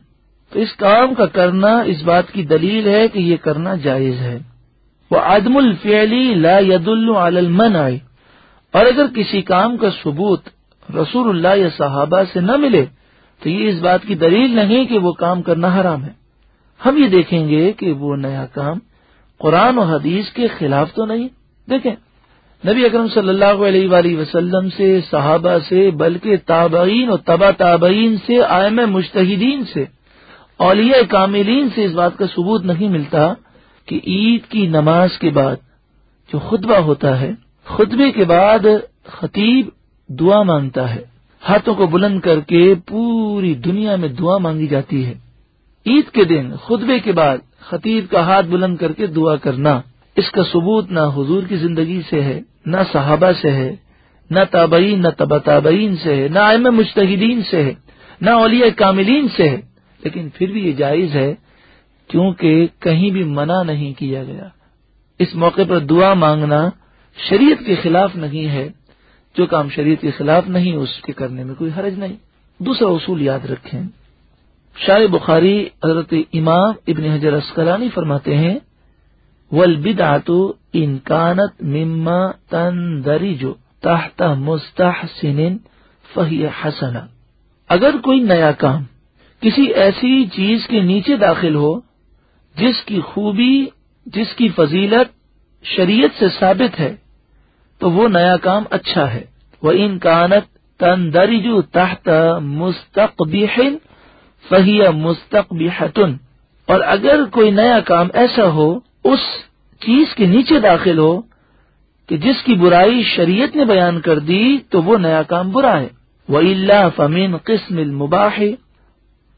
تو اس کام کا کرنا، اس بات کی دلیل ہے کہ یہ کرنا جائز ہے۔ وہ عدم الفیلی لا ید المن آئے اور اگر کسی کام کا ثبوت رسول اللہ یا صحابہ سے نہ ملے، تو یہ اس بات کی دلیل نہیں کہ وہ کام کرنا حرام ہے۔ ہم یہ دیکھیں گے کہ وہ نیا کام قرآن و حدیث کے خلاف تو نہیں۔ دیکھیں، نبی اکرم صلی اللہ علیہ وآلہ وسلم سے، صحابہ سے، بلکہ تابعین اور تبا تابعین سے آئم مشتحدین سے، اولیاء کاملین سے اس بات کا ثبوت نہیں ملتا کہ عید کی نماز کے بعد جو خطبہ ہوتا ہے، خطبے کے بعد خطیب دعا مانگتا ہے۔ ہاتھوں کو بلند کر کے پوری دنیا میں دعا مانگی جاتی ہے۔ عید کے دن، خطبے کے بعد خطیب کا ہاتھ بلند کر کے دعا کرنا۔ اس کا ثبوت نہ حضور کی زندگی سے ہے، نہ صحابہ سے ہے، نہ تابعین، نہ تبا تابعین سے ہے، نہ آئم مشتحدین سے ہے، نہ اولیاء کاملین سے ہے۔ لیکن پھر بھی یہ جائز ہے، کیونکہ کہیں بھی منع نہیں کیا گیا۔ اس موقع پر دعا مانگنا شریعت کے خلاف نہیں ہے۔ جو کام شریعت کے خلاف نہیں، اس کے کرنے میں کوئی حرج نہیں۔ دوسرا اصول یاد رکھیں۔ شاہ بخاری حضرت امام ابن حجر اسکلانی فرماتے ہیں ولبدعت انکانت مما تندرج تحت مستحسن فہی حسن اگر کوئی نیا کام کسی ایسی چیز کے نیچے داخل ہو، جس کی خوبی، جس کی فضیلت شریعت سے ثابت ہے، تو وہ نیا کام اچھا ہے۔ وہ انکانت تندرج تحت مستقبح فہی مستقبحتن۔ اور اگر کوئی نیا کام ایسا ہو، اس چیز کے نیچے داخل ہو کہ جس کی برائی شریعت نے بیان کر دی، تو وہ نیا کام برا ہے۔ وہ اللہ فمین قسم المباح۔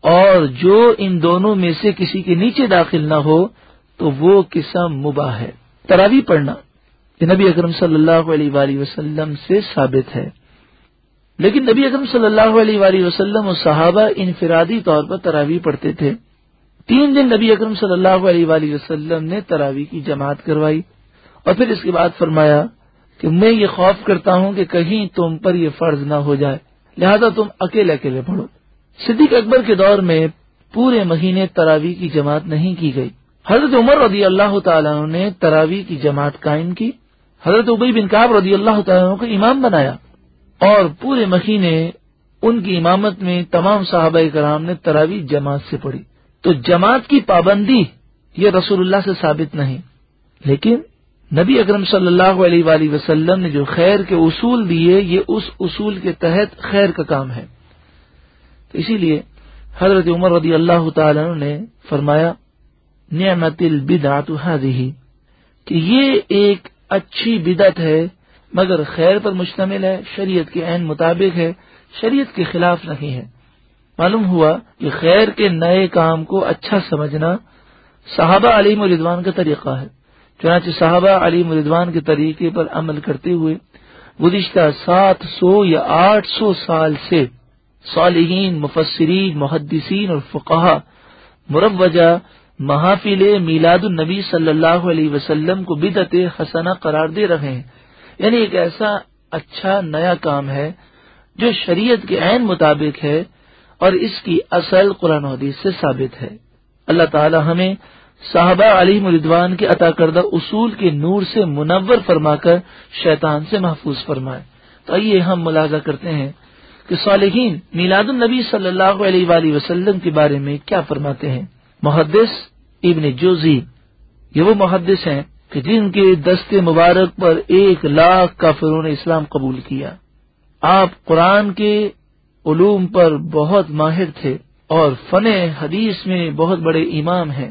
اور جو ان دونوں میں سے کسی کے نیچے داخل نہ ہو، تو وہ قسم مباح ہے۔ تراوی پڑھنا۔ یہ نبی اکرم صلی اللہ علیہ وآلہ وسلم سے ثابت ہے۔ لیکن نبی اکرم صلی اللہ علیہ وآلہ وسلم اور صحابہ انفرادی طور پر تراوی پڑھتے تھے۔ تین دن نبی اکرم صلی اللہ علیہ وآلہ وسلم نے تراوی کی جماعت کروائی اور پھر اس کے بعد فرمایا کہ میں یہ خوف کرتا ہوں کہ کہیں تم پر یہ فرض نہ ہو جائے۔ لہذا تم اکیلے اکیلے پڑھو۔ صدیق اکبر کے دور میں پورے مہینے تراوی کی جماعت نہیں کی گئی۔ حضرت عمر رضی اللہ تعالیٰ نے تراوی کی جماعت قائم کی۔ حضرت عبی بن کاب رضی اللہ تعالیٰ کو امام بنایا۔ اور پورے مہینے ان کی امامت میں تمام صحابہ کرام نے تراوی جماعت سے پڑھی۔ تو جماعت کی پابندی یہ رسول اللہ سے ثابت نہیں، لیکن نبی اکرم صلی اللہ علیہ وآلہ وسلم نے جو خیر کے اصول دیے، یہ اس اصول کے تحت خیر کا کام ہے۔ تو اسی لیے حضرت عمر رضی اللہ تعالی نے فرمایا، نعمت البدعت هذه، کہ یہ ایک اچھی بدت ہے مگر خیر پر مشتمل ہے، شریعت کے عین مطابق ہے، شریعت کے خلاف نہیں ہے۔ معلوم ہوا کہ خیر کے نئے کام کو اچھا سمجھنا صحابہ علی مردوان کا طریقہ ہے۔ چنانچہ صحابہ علی مردوان کے طریقے پر عمل کرتے ہوئے گزشتہ سات سو یا آٹھ سو سال سے صالحین، مفسرین، محدثین اور فقہ مروجہ محافل میلاد النبی صلی اللہ علیہ وسلم کو بدت حسنا قرار دے رہے ہیں۔ یعنی ایک ایسا اچھا نیا کام ہے جو شریعت کے عین مطابق ہے اور اس کی اصل قرآن حدیث سے ثابت ہے۔ اللہ تعالی ہمیں صحابہ علی مردوان کے عطا کردہ اصول کے نور سے منور فرما کر شیطان سے محفوظ فرمائے۔ تو آئیے ہم ملازہ کرتے ہیں کہ صالحین میلاد النبی صلی اللہ علیہ وآلہ وسلم کے بارے میں کیا فرماتے ہیں۔ محدث ابن جوزی، یہ وہ محدث ہیں کہ جن کے دست مبارک پر ایک لاکھ کافروں نے اسلام قبول کیا۔ آپ قرآن کے علوم پر بہت ماہر تھے اور فن حدیث میں بہت بڑے امام ہیں۔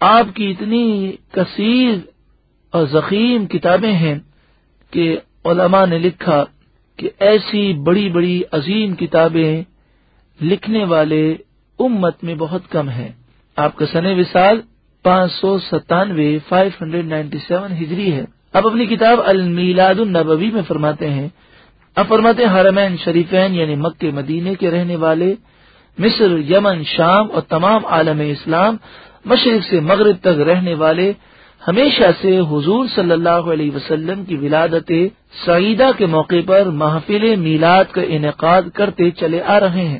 آپ کی اتنی کثیر اور ضخیم کتابیں ہیں کہ علماء نے لکھا کہ ایسی بڑی بڑی عظیم کتابیں لکھنے والے امت میں بہت کم ہیں۔ آپ کا سن وصال پانچ سو ستانوے فائیو ہنڈریڈ نائنٹی سیون ہجری ہے۔ اب اپنی کتاب المیلاد النبوی میں فرماتے ہیں۔ اب فرماتے حرمین شریفین یعنی مکہ مدینے کے رہنے والے، مصر، یمن، شام اور تمام عالم اسلام، مشرق سے مغرب تک رہنے والے، ہمیشہ سے حضور صلی اللہ علیہ وسلم کی ولادت سعیدہ کے موقع پر محفل میلاد کا انعقاد کرتے چلے آ رہے ہیں۔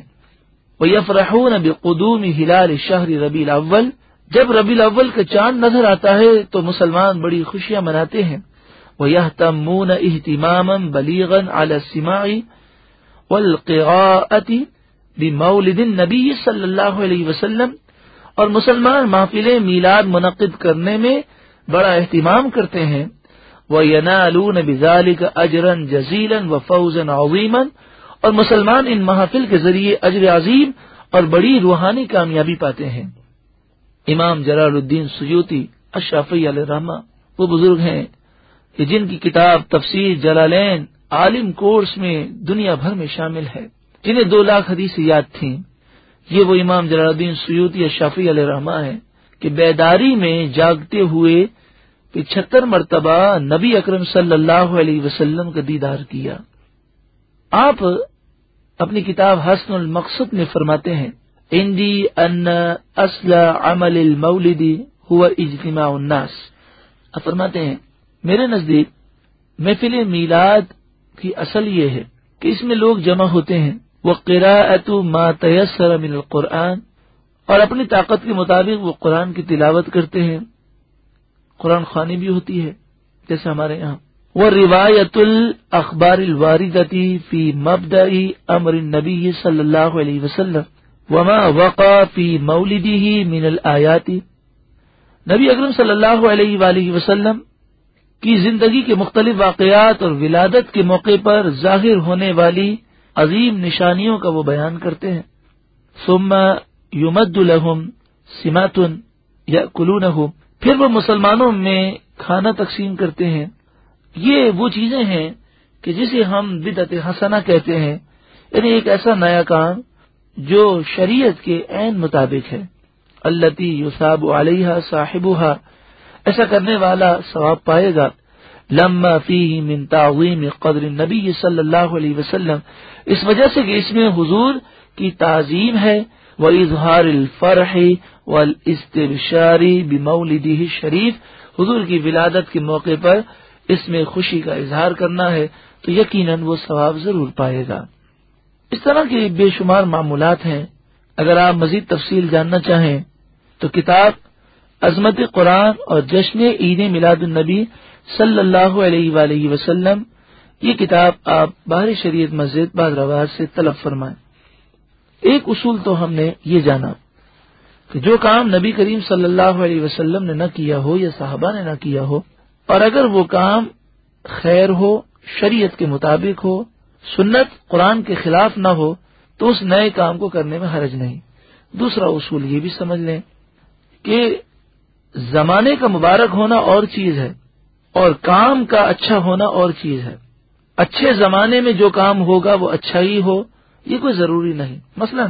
وہ یفرحون اب قدوم ہلال شہر ربی الاول جب ربی الاول کا چاند نظر آتا ہے تو مسلمان بڑی خوشیاں مناتے ہیں۔ وہ یہ تمون اہتمام بلیغن عالسماعی القعتی بمولد النبی صلی اللہ علیہ وسلم اور مسلمان محفل میلاد منعقد کرنے میں بڑا اہتمام کرتے ہیں۔ وہ ینالون بزال کا اجرن جزیلن و فوزن عظیمن اور مسلمان ان محافل کے ذریعے اجر عظیم اور بڑی روحانی کامیابی پاتے ہیں۔ امام جلال الدین سیوتی اشافی علیہ رحمہ، وہ بزرگ ہیں کہ جن کی کتاب تفسیر جلالین عالم کورس میں دنیا بھر میں شامل ہے۔ جنہیں دو لاکھ حدیث یاد تھیں۔ یہ وہ امام جلال الدین سیوتی اشافی علیہ رحمہ ہے کہ بیداری میں جاگتے ہوئے پچہتر مرتبہ نبی اکرم صلی اللہ علیہ وسلم کا دیدار کیا۔ آپ اپنی کتاب حسن المقصد میں فرماتے ہیں اندی ان اصل عمل المولدی ہوا اجتماع الناس. فرماتے ہیں، میرے نزدیک محفل میلاد کی اصل یہ ہے کہ اس میں لوگ جمع ہوتے ہیں وہ قراءت ما تیسر من القرآن، اور اپنی طاقت کے مطابق وہ قرآن کی تلاوت کرتے ہیں۔ قرآن خوانی بھی ہوتی ہے، جیسے ہمارے یہاں۔ وہ روایت الاخبار الواردتی فی مبدئی امر نبی صلی اللہ علیہ وسلم۔ وما وقع فی مولدی ہی من الآیاتی نبی اکرم صلی اللہ علیہ وآلہ وسلم کی زندگی کے مختلف واقعات اور ولادت کے موقع پر ظاہر ہونے والی عظیم نشانیوں کا وہ بیان کرتے ہیں۔ ثم یمد الحم سماتن یا کلون پھر وہ مسلمانوں میں کھانا تقسیم کرتے ہیں۔ یہ وہ چیزیں ہیں کہ جسے ہم بدعت حسنا کہتے ہیں۔ یعنی ایک ایسا نیا کام جو شریعت کے عین مطابق ہے۔ اللہ یوساب علیہ صاحب ایسا کرنے والا ثواب پائے گا۔ لما فی من تعظیم قدر نبی صلی اللہ علیہ وسلم۔ اس وجہ سے کہ اس میں حضور کی تعظیم ہے۔ وہ اظہار الفرح و استبشاری بمولدی شریف حضور کی ولادت کے موقع پر اس میں خوشی کا اظہار کرنا ہے۔ تو یقیناً وہ ثواب ضرور پائے گا۔ اس طرح کے بے شمار معمولات ہیں۔ اگر آپ مزید تفصیل جاننا چاہیں تو کتاب عظمت قرآن اور جشن عید میلاد النبی صلی اللہ علیہ وآلہ وسلم، یہ کتاب آپ باہر شریعت مسجد بعض رواج سے طلب فرمائیں۔ ایک اصول تو ہم نے یہ جانا کہ جو کام نبی کریم صلی اللہ علیہ وسلم نے نہ کیا ہو یا صحابہ نے نہ کیا ہو، اور اگر وہ کام خیر ہو، شریعت کے مطابق ہو سنت قرآن کے خلاف نہ ہو تو اس نئے کام کو کرنے میں حرج نہیں۔ دوسرا اصول یہ بھی سمجھ لیں کہ زمانے کا مبارک ہونا اور چیز ہے اور کام کا اچھا ہونا اور چیز ہے۔ اچھے زمانے میں جو کام ہوگا وہ اچھا ہی ہو، یہ کوئی ضروری نہیں۔ مثلا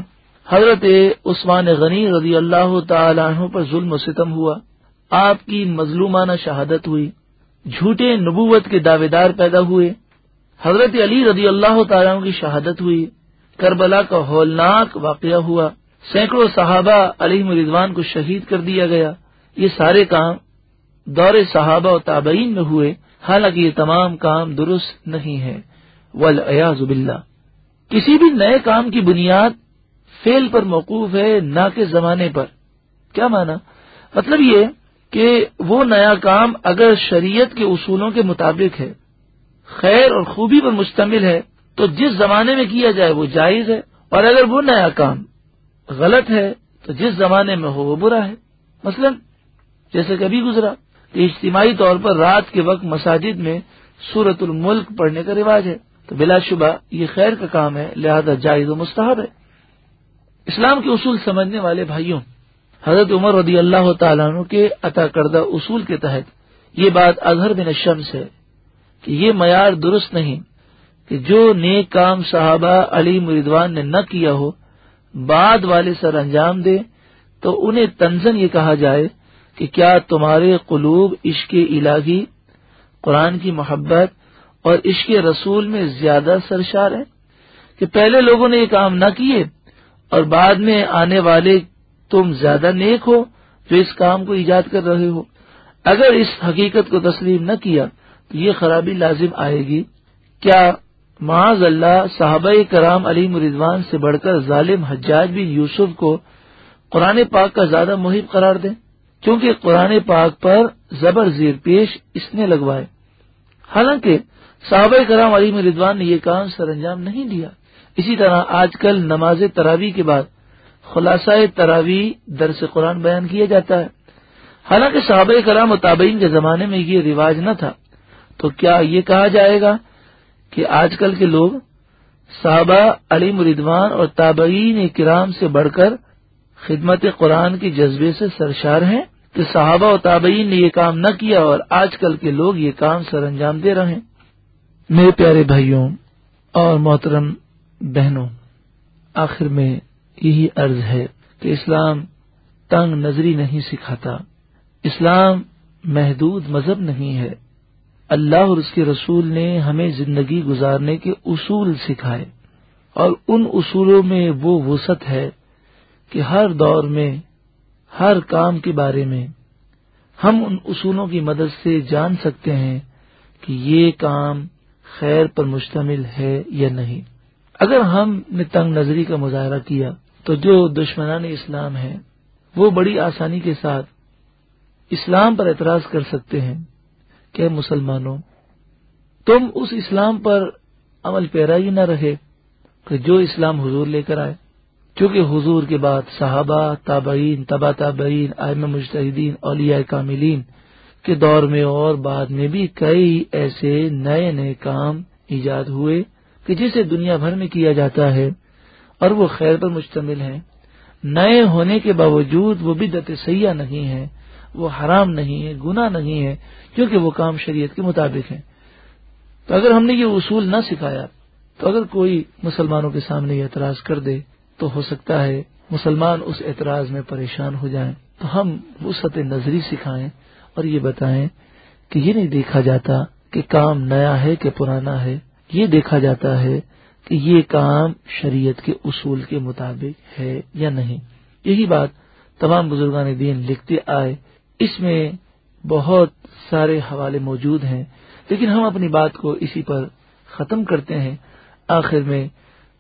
حضرت عثمان غنی رضی اللہ تعالی عنہ پر ظلم و ستم ہوا۔ آپ کی مظلومانہ شہادت ہوئی۔ جھوٹے نبوت کے دعوے دار پیدا ہوئے۔ حضرت علی رضی اللہ تعالیٰ کی شہادت ہوئی، کربلا کا ہولناک واقعہ ہوا، سینکڑوں صحابہ علی مردوان کو شہید کر دیا گیا۔ یہ سارے کام دور صحابہ و تابعین میں ہوئے، حالانکہ یہ تمام کام درست نہیں ہے ولیاز باللہ۔ کسی بھی نئے کام کی بنیاد فیل پر موقوف ہے، نہ کہ زمانے پر۔ کیا مانا؟ مطلب یہ کہ وہ نیا کام اگر شریعت کے اصولوں کے مطابق ہے خیر اور خوبی پر مشتمل ہے تو جس زمانے میں کیا جائے وہ جائز ہے اور اگر وہ نیا کام غلط ہے تو جس زمانے میں ہو وہ برا ہے مثلا جیسے کبھی گزرا کہ اجتماعی طور پر رات کے وقت مساجد میں سورت الملک پڑھنے کا رواج ہے تو بلا شبہ یہ خیر کا کام ہے، لہذا جائز و مستحب ہے۔ اسلام کے اصول سمجھنے والے بھائیوں، حضرت عمر رضی اللہ تعالیٰ عنہ کے عطا کردہ اصول کے تحت یہ بات اظہر بن شمس ہے۔ کہ یہ معیار درست نہیں کہ جو نیک کام صحابہ علی مریدوان نے نہ کیا ہو، بعد والے سر انجام دے، تو انہیں تنزن یہ کہا جائے کہ کیا تمہارے قلوب عشق الہی، قرآن کی محبت اور عشق رسول میں زیادہ سرشار ہے؟ کہ پہلے لوگوں نے یہ کام نہ کیے اور بعد میں آنے والے تم زیادہ نیک ہو جو اس کام کو ایجاد کر رہے ہو؟ اگر اس حقیقت کو تسلیم نہ کیا یہ خرابی لازم آئے گی۔ کیا معاذ اللہ صحابہ کرام علی مردوان سے بڑھ کر ظالم حجاج بن یوسف کو قرآن پاک کا زیادہ محب قرار دیں؟ کیونکہ قرآن پاک پر زبر زیر پیش اس نے لگوائے۔ حالانکہ صحابہ کرام علی مردوان نے یہ کام سر انجام نہیں دیا۔ اسی طرح آج کل نماز تراوی کے بعد خلاصہ تراوی درس قرآن بیان کیا جاتا ہے۔ حالانکہ صحابہ کرام و تابعین کے زمانے میں یہ رواج نہ تھا۔ تو کیا یہ کہا جائے گا کہ آج کل کے لوگ صحابہ علی مردوان اور تابعین کرام سے بڑھ کر خدمت قرآن کے جذبے سے سرشار ہیں؟ کہ صحابہ و تابعین نے یہ کام نہ کیا اور آج کل کے لوگ یہ کام سر انجام دے رہے ہیں۔ میرے پیارے بھائیوں اور محترم بہنوں، آخر میں یہی عرض ہے کہ اسلام تنگ نظری نہیں سکھاتا۔ اسلام محدود مذہب نہیں ہے۔ اللہ اور اس کے رسول نے ہمیں زندگی گزارنے کے اصول سکھائے اور ان اصولوں میں وہ وسعت ہے کہ ہر دور میں، ہر کام کے بارے میں ہم ان اصولوں کی مدد سے جان سکتے ہیں کہ یہ کام خیر پر مشتمل ہے یا نہیں۔ اگر ہم نے تنگ نظری کا مظاہرہ کیا تو جو دشمنان اسلام ہیں، وہ بڑی آسانی کے ساتھ اسلام پر اعتراض کر سکتے ہیں۔ کہ مسلمانوں، تم اس اسلام پر عمل پیرا ہی نہ رہے کہ جو اسلام حضور لے کر آئے۔ چونکہ حضور کے بعد صحابہ، تابعین، تبا تابعین آئم مجتہدین، اولیاء کاملین کے دور میں اور بعد میں بھی کئی ایسے نئے نئے کام ایجاد ہوئے کہ جسے دنیا بھر میں کیا جاتا ہے اور وہ خیر پر مشتمل ہیں۔ نئے ہونے کے باوجود وہ بدت سیاح نہیں ہے وہ حرام نہیں ہے، گناہ نہیں ہے، کیونکہ وہ کام شریعت کے مطابق ہے تو اگر ہم نے یہ اصول نہ سکھایا، تو اگر کوئی مسلمانوں کے سامنے یہ اعتراض کر دے، تو ہو سکتا ہے مسلمان اس اعتراض میں پریشان ہو جائیں۔ تو ہم وسط نظری سکھائیں اور یہ بتائیں کہ یہ نہیں دیکھا جاتا کہ کام نیا ہے کہ پرانا ہے۔ یہ دیکھا جاتا ہے کہ یہ کام شریعت کے اصول کے مطابق ہے یا نہیں۔ یہی بات تمام بزرگان دین لکھتے آئے اس میں بہت سارے حوالے موجود ہیں، لیکن ہم اپنی بات کو اسی پر ختم کرتے ہیں۔ آخر میں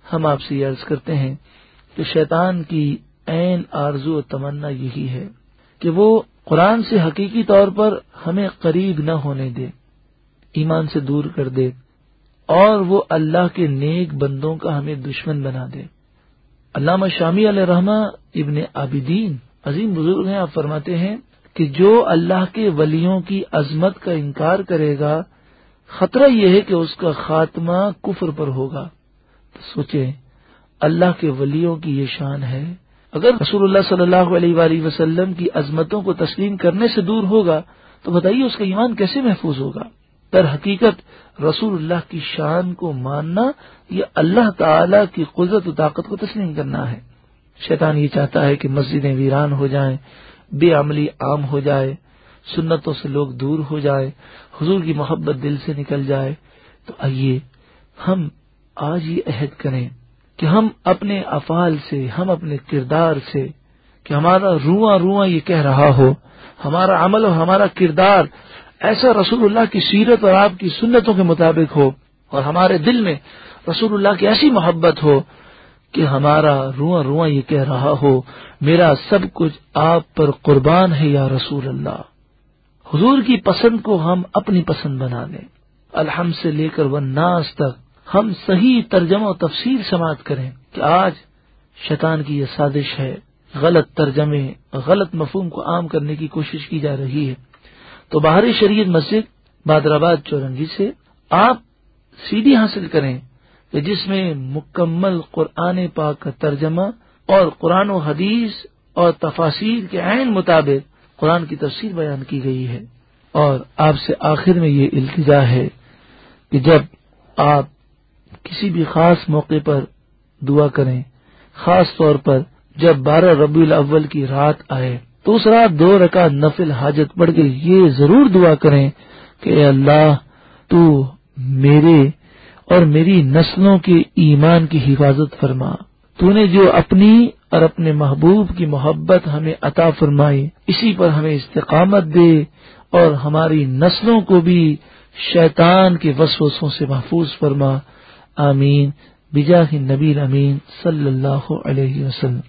ہم آپ سے یہ عرض کرتے ہیں کہ شیطان کی عین، آرزو و تمنا یہی ہے کہ وہ قرآن سے حقیقی طور پر ہمیں قریب نہ ہونے دے، ایمان سے دور کر دے، اور وہ اللہ کے نیک بندوں کا ہمیں دشمن بنا دے۔ علامہ شامی علیہ رحمہ ابن عابدین عظیم بزرگ ہیں، آپ فرماتے ہیں کہ جو اللہ کے ولیوں کی عظمت کا انکار کرے گا، خطرہ یہ ہے کہ اس کا خاتمہ کفر پر ہوگا۔ تو سوچے اللہ کے ولیوں کی یہ شان ہے۔ اگر رسول اللہ صلی اللہ علیہ وآلہ وسلم کی عظمتوں کو تسلیم کرنے سے دور ہوگا، تو بتائیے اس کا ایمان کیسے محفوظ ہوگا؟ در حقیقت، رسول اللہ کی شان کو ماننا، یہ اللہ تعالی کی قدرت و طاقت کو تسلیم کرنا ہے۔ شیطان یہ چاہتا ہے کہ مسجدیں ویران ہو جائیں بے عملی عام ہو جائے، سنتوں سے لوگ دور ہو جائے، حضور کی محبت دل سے نکل جائے۔ تو آئیے ہم آج یہ عہد کریں کہ ہم اپنے افعال سے، ہم اپنے کردار سے، کہ ہمارا رواں رواں یہ کہہ رہا ہو، ہمارا عمل اور ہمارا کردار ایسا رسول اللہ کی سیرت اور آپ کی سنتوں کے مطابق ہو، اور ہمارے دل میں رسول اللہ کی ایسی محبت ہو کہ ہمارا رواں رواں یہ کہہ رہا ہو، میرا سب کچھ آپ پر قربان ہے یا رسول اللہ۔ حضور کی پسند کو ہم اپنی پسند بنا لیں۔ الحم سے لے کر وہ ناز تک ہم صحیح ترجمہ و تفسیر سماعت کریں کہ آج شیطان کی یہ سازش ہے۔ غلط ترجمے غلط مفہوم کو عام کرنے کی کوشش کی جا رہی ہے۔ تو باہر شریعت مسجد بادرآباد چورنگی سے آپ سی ڈی حاصل کریں۔ کہ جس میں مکمل قرآن پاک کا ترجمہ اور قرآن و حدیث اور تفاصیر کے عین مطابق قرآن کی تفسیر بیان کی گئی ہے۔ اور آپ سے آخر میں یہ التجا ہے کہ جب آپ کسی بھی خاص موقع پر دعا کریں، خاص طور پر جب بارہ ربیع الاول کی رات آئے، تو اس رات دو رکعت نفل حاجت پڑھ کے یہ ضرور دعا کریں کہ اے اللہ، تو میرے اور میری نسلوں کے ایمان کی حفاظت فرما۔ تو نے جو اپنی اور اپنے محبوب کی محبت ہمیں عطا فرمائی اسی پر ہمیں استقامت دے اور ہماری نسلوں کو بھی شیطان کے وسوسوں سے محفوظ فرما۔ آمین۔ بجا نبی امین صلی اللہ علیہ وسلم۔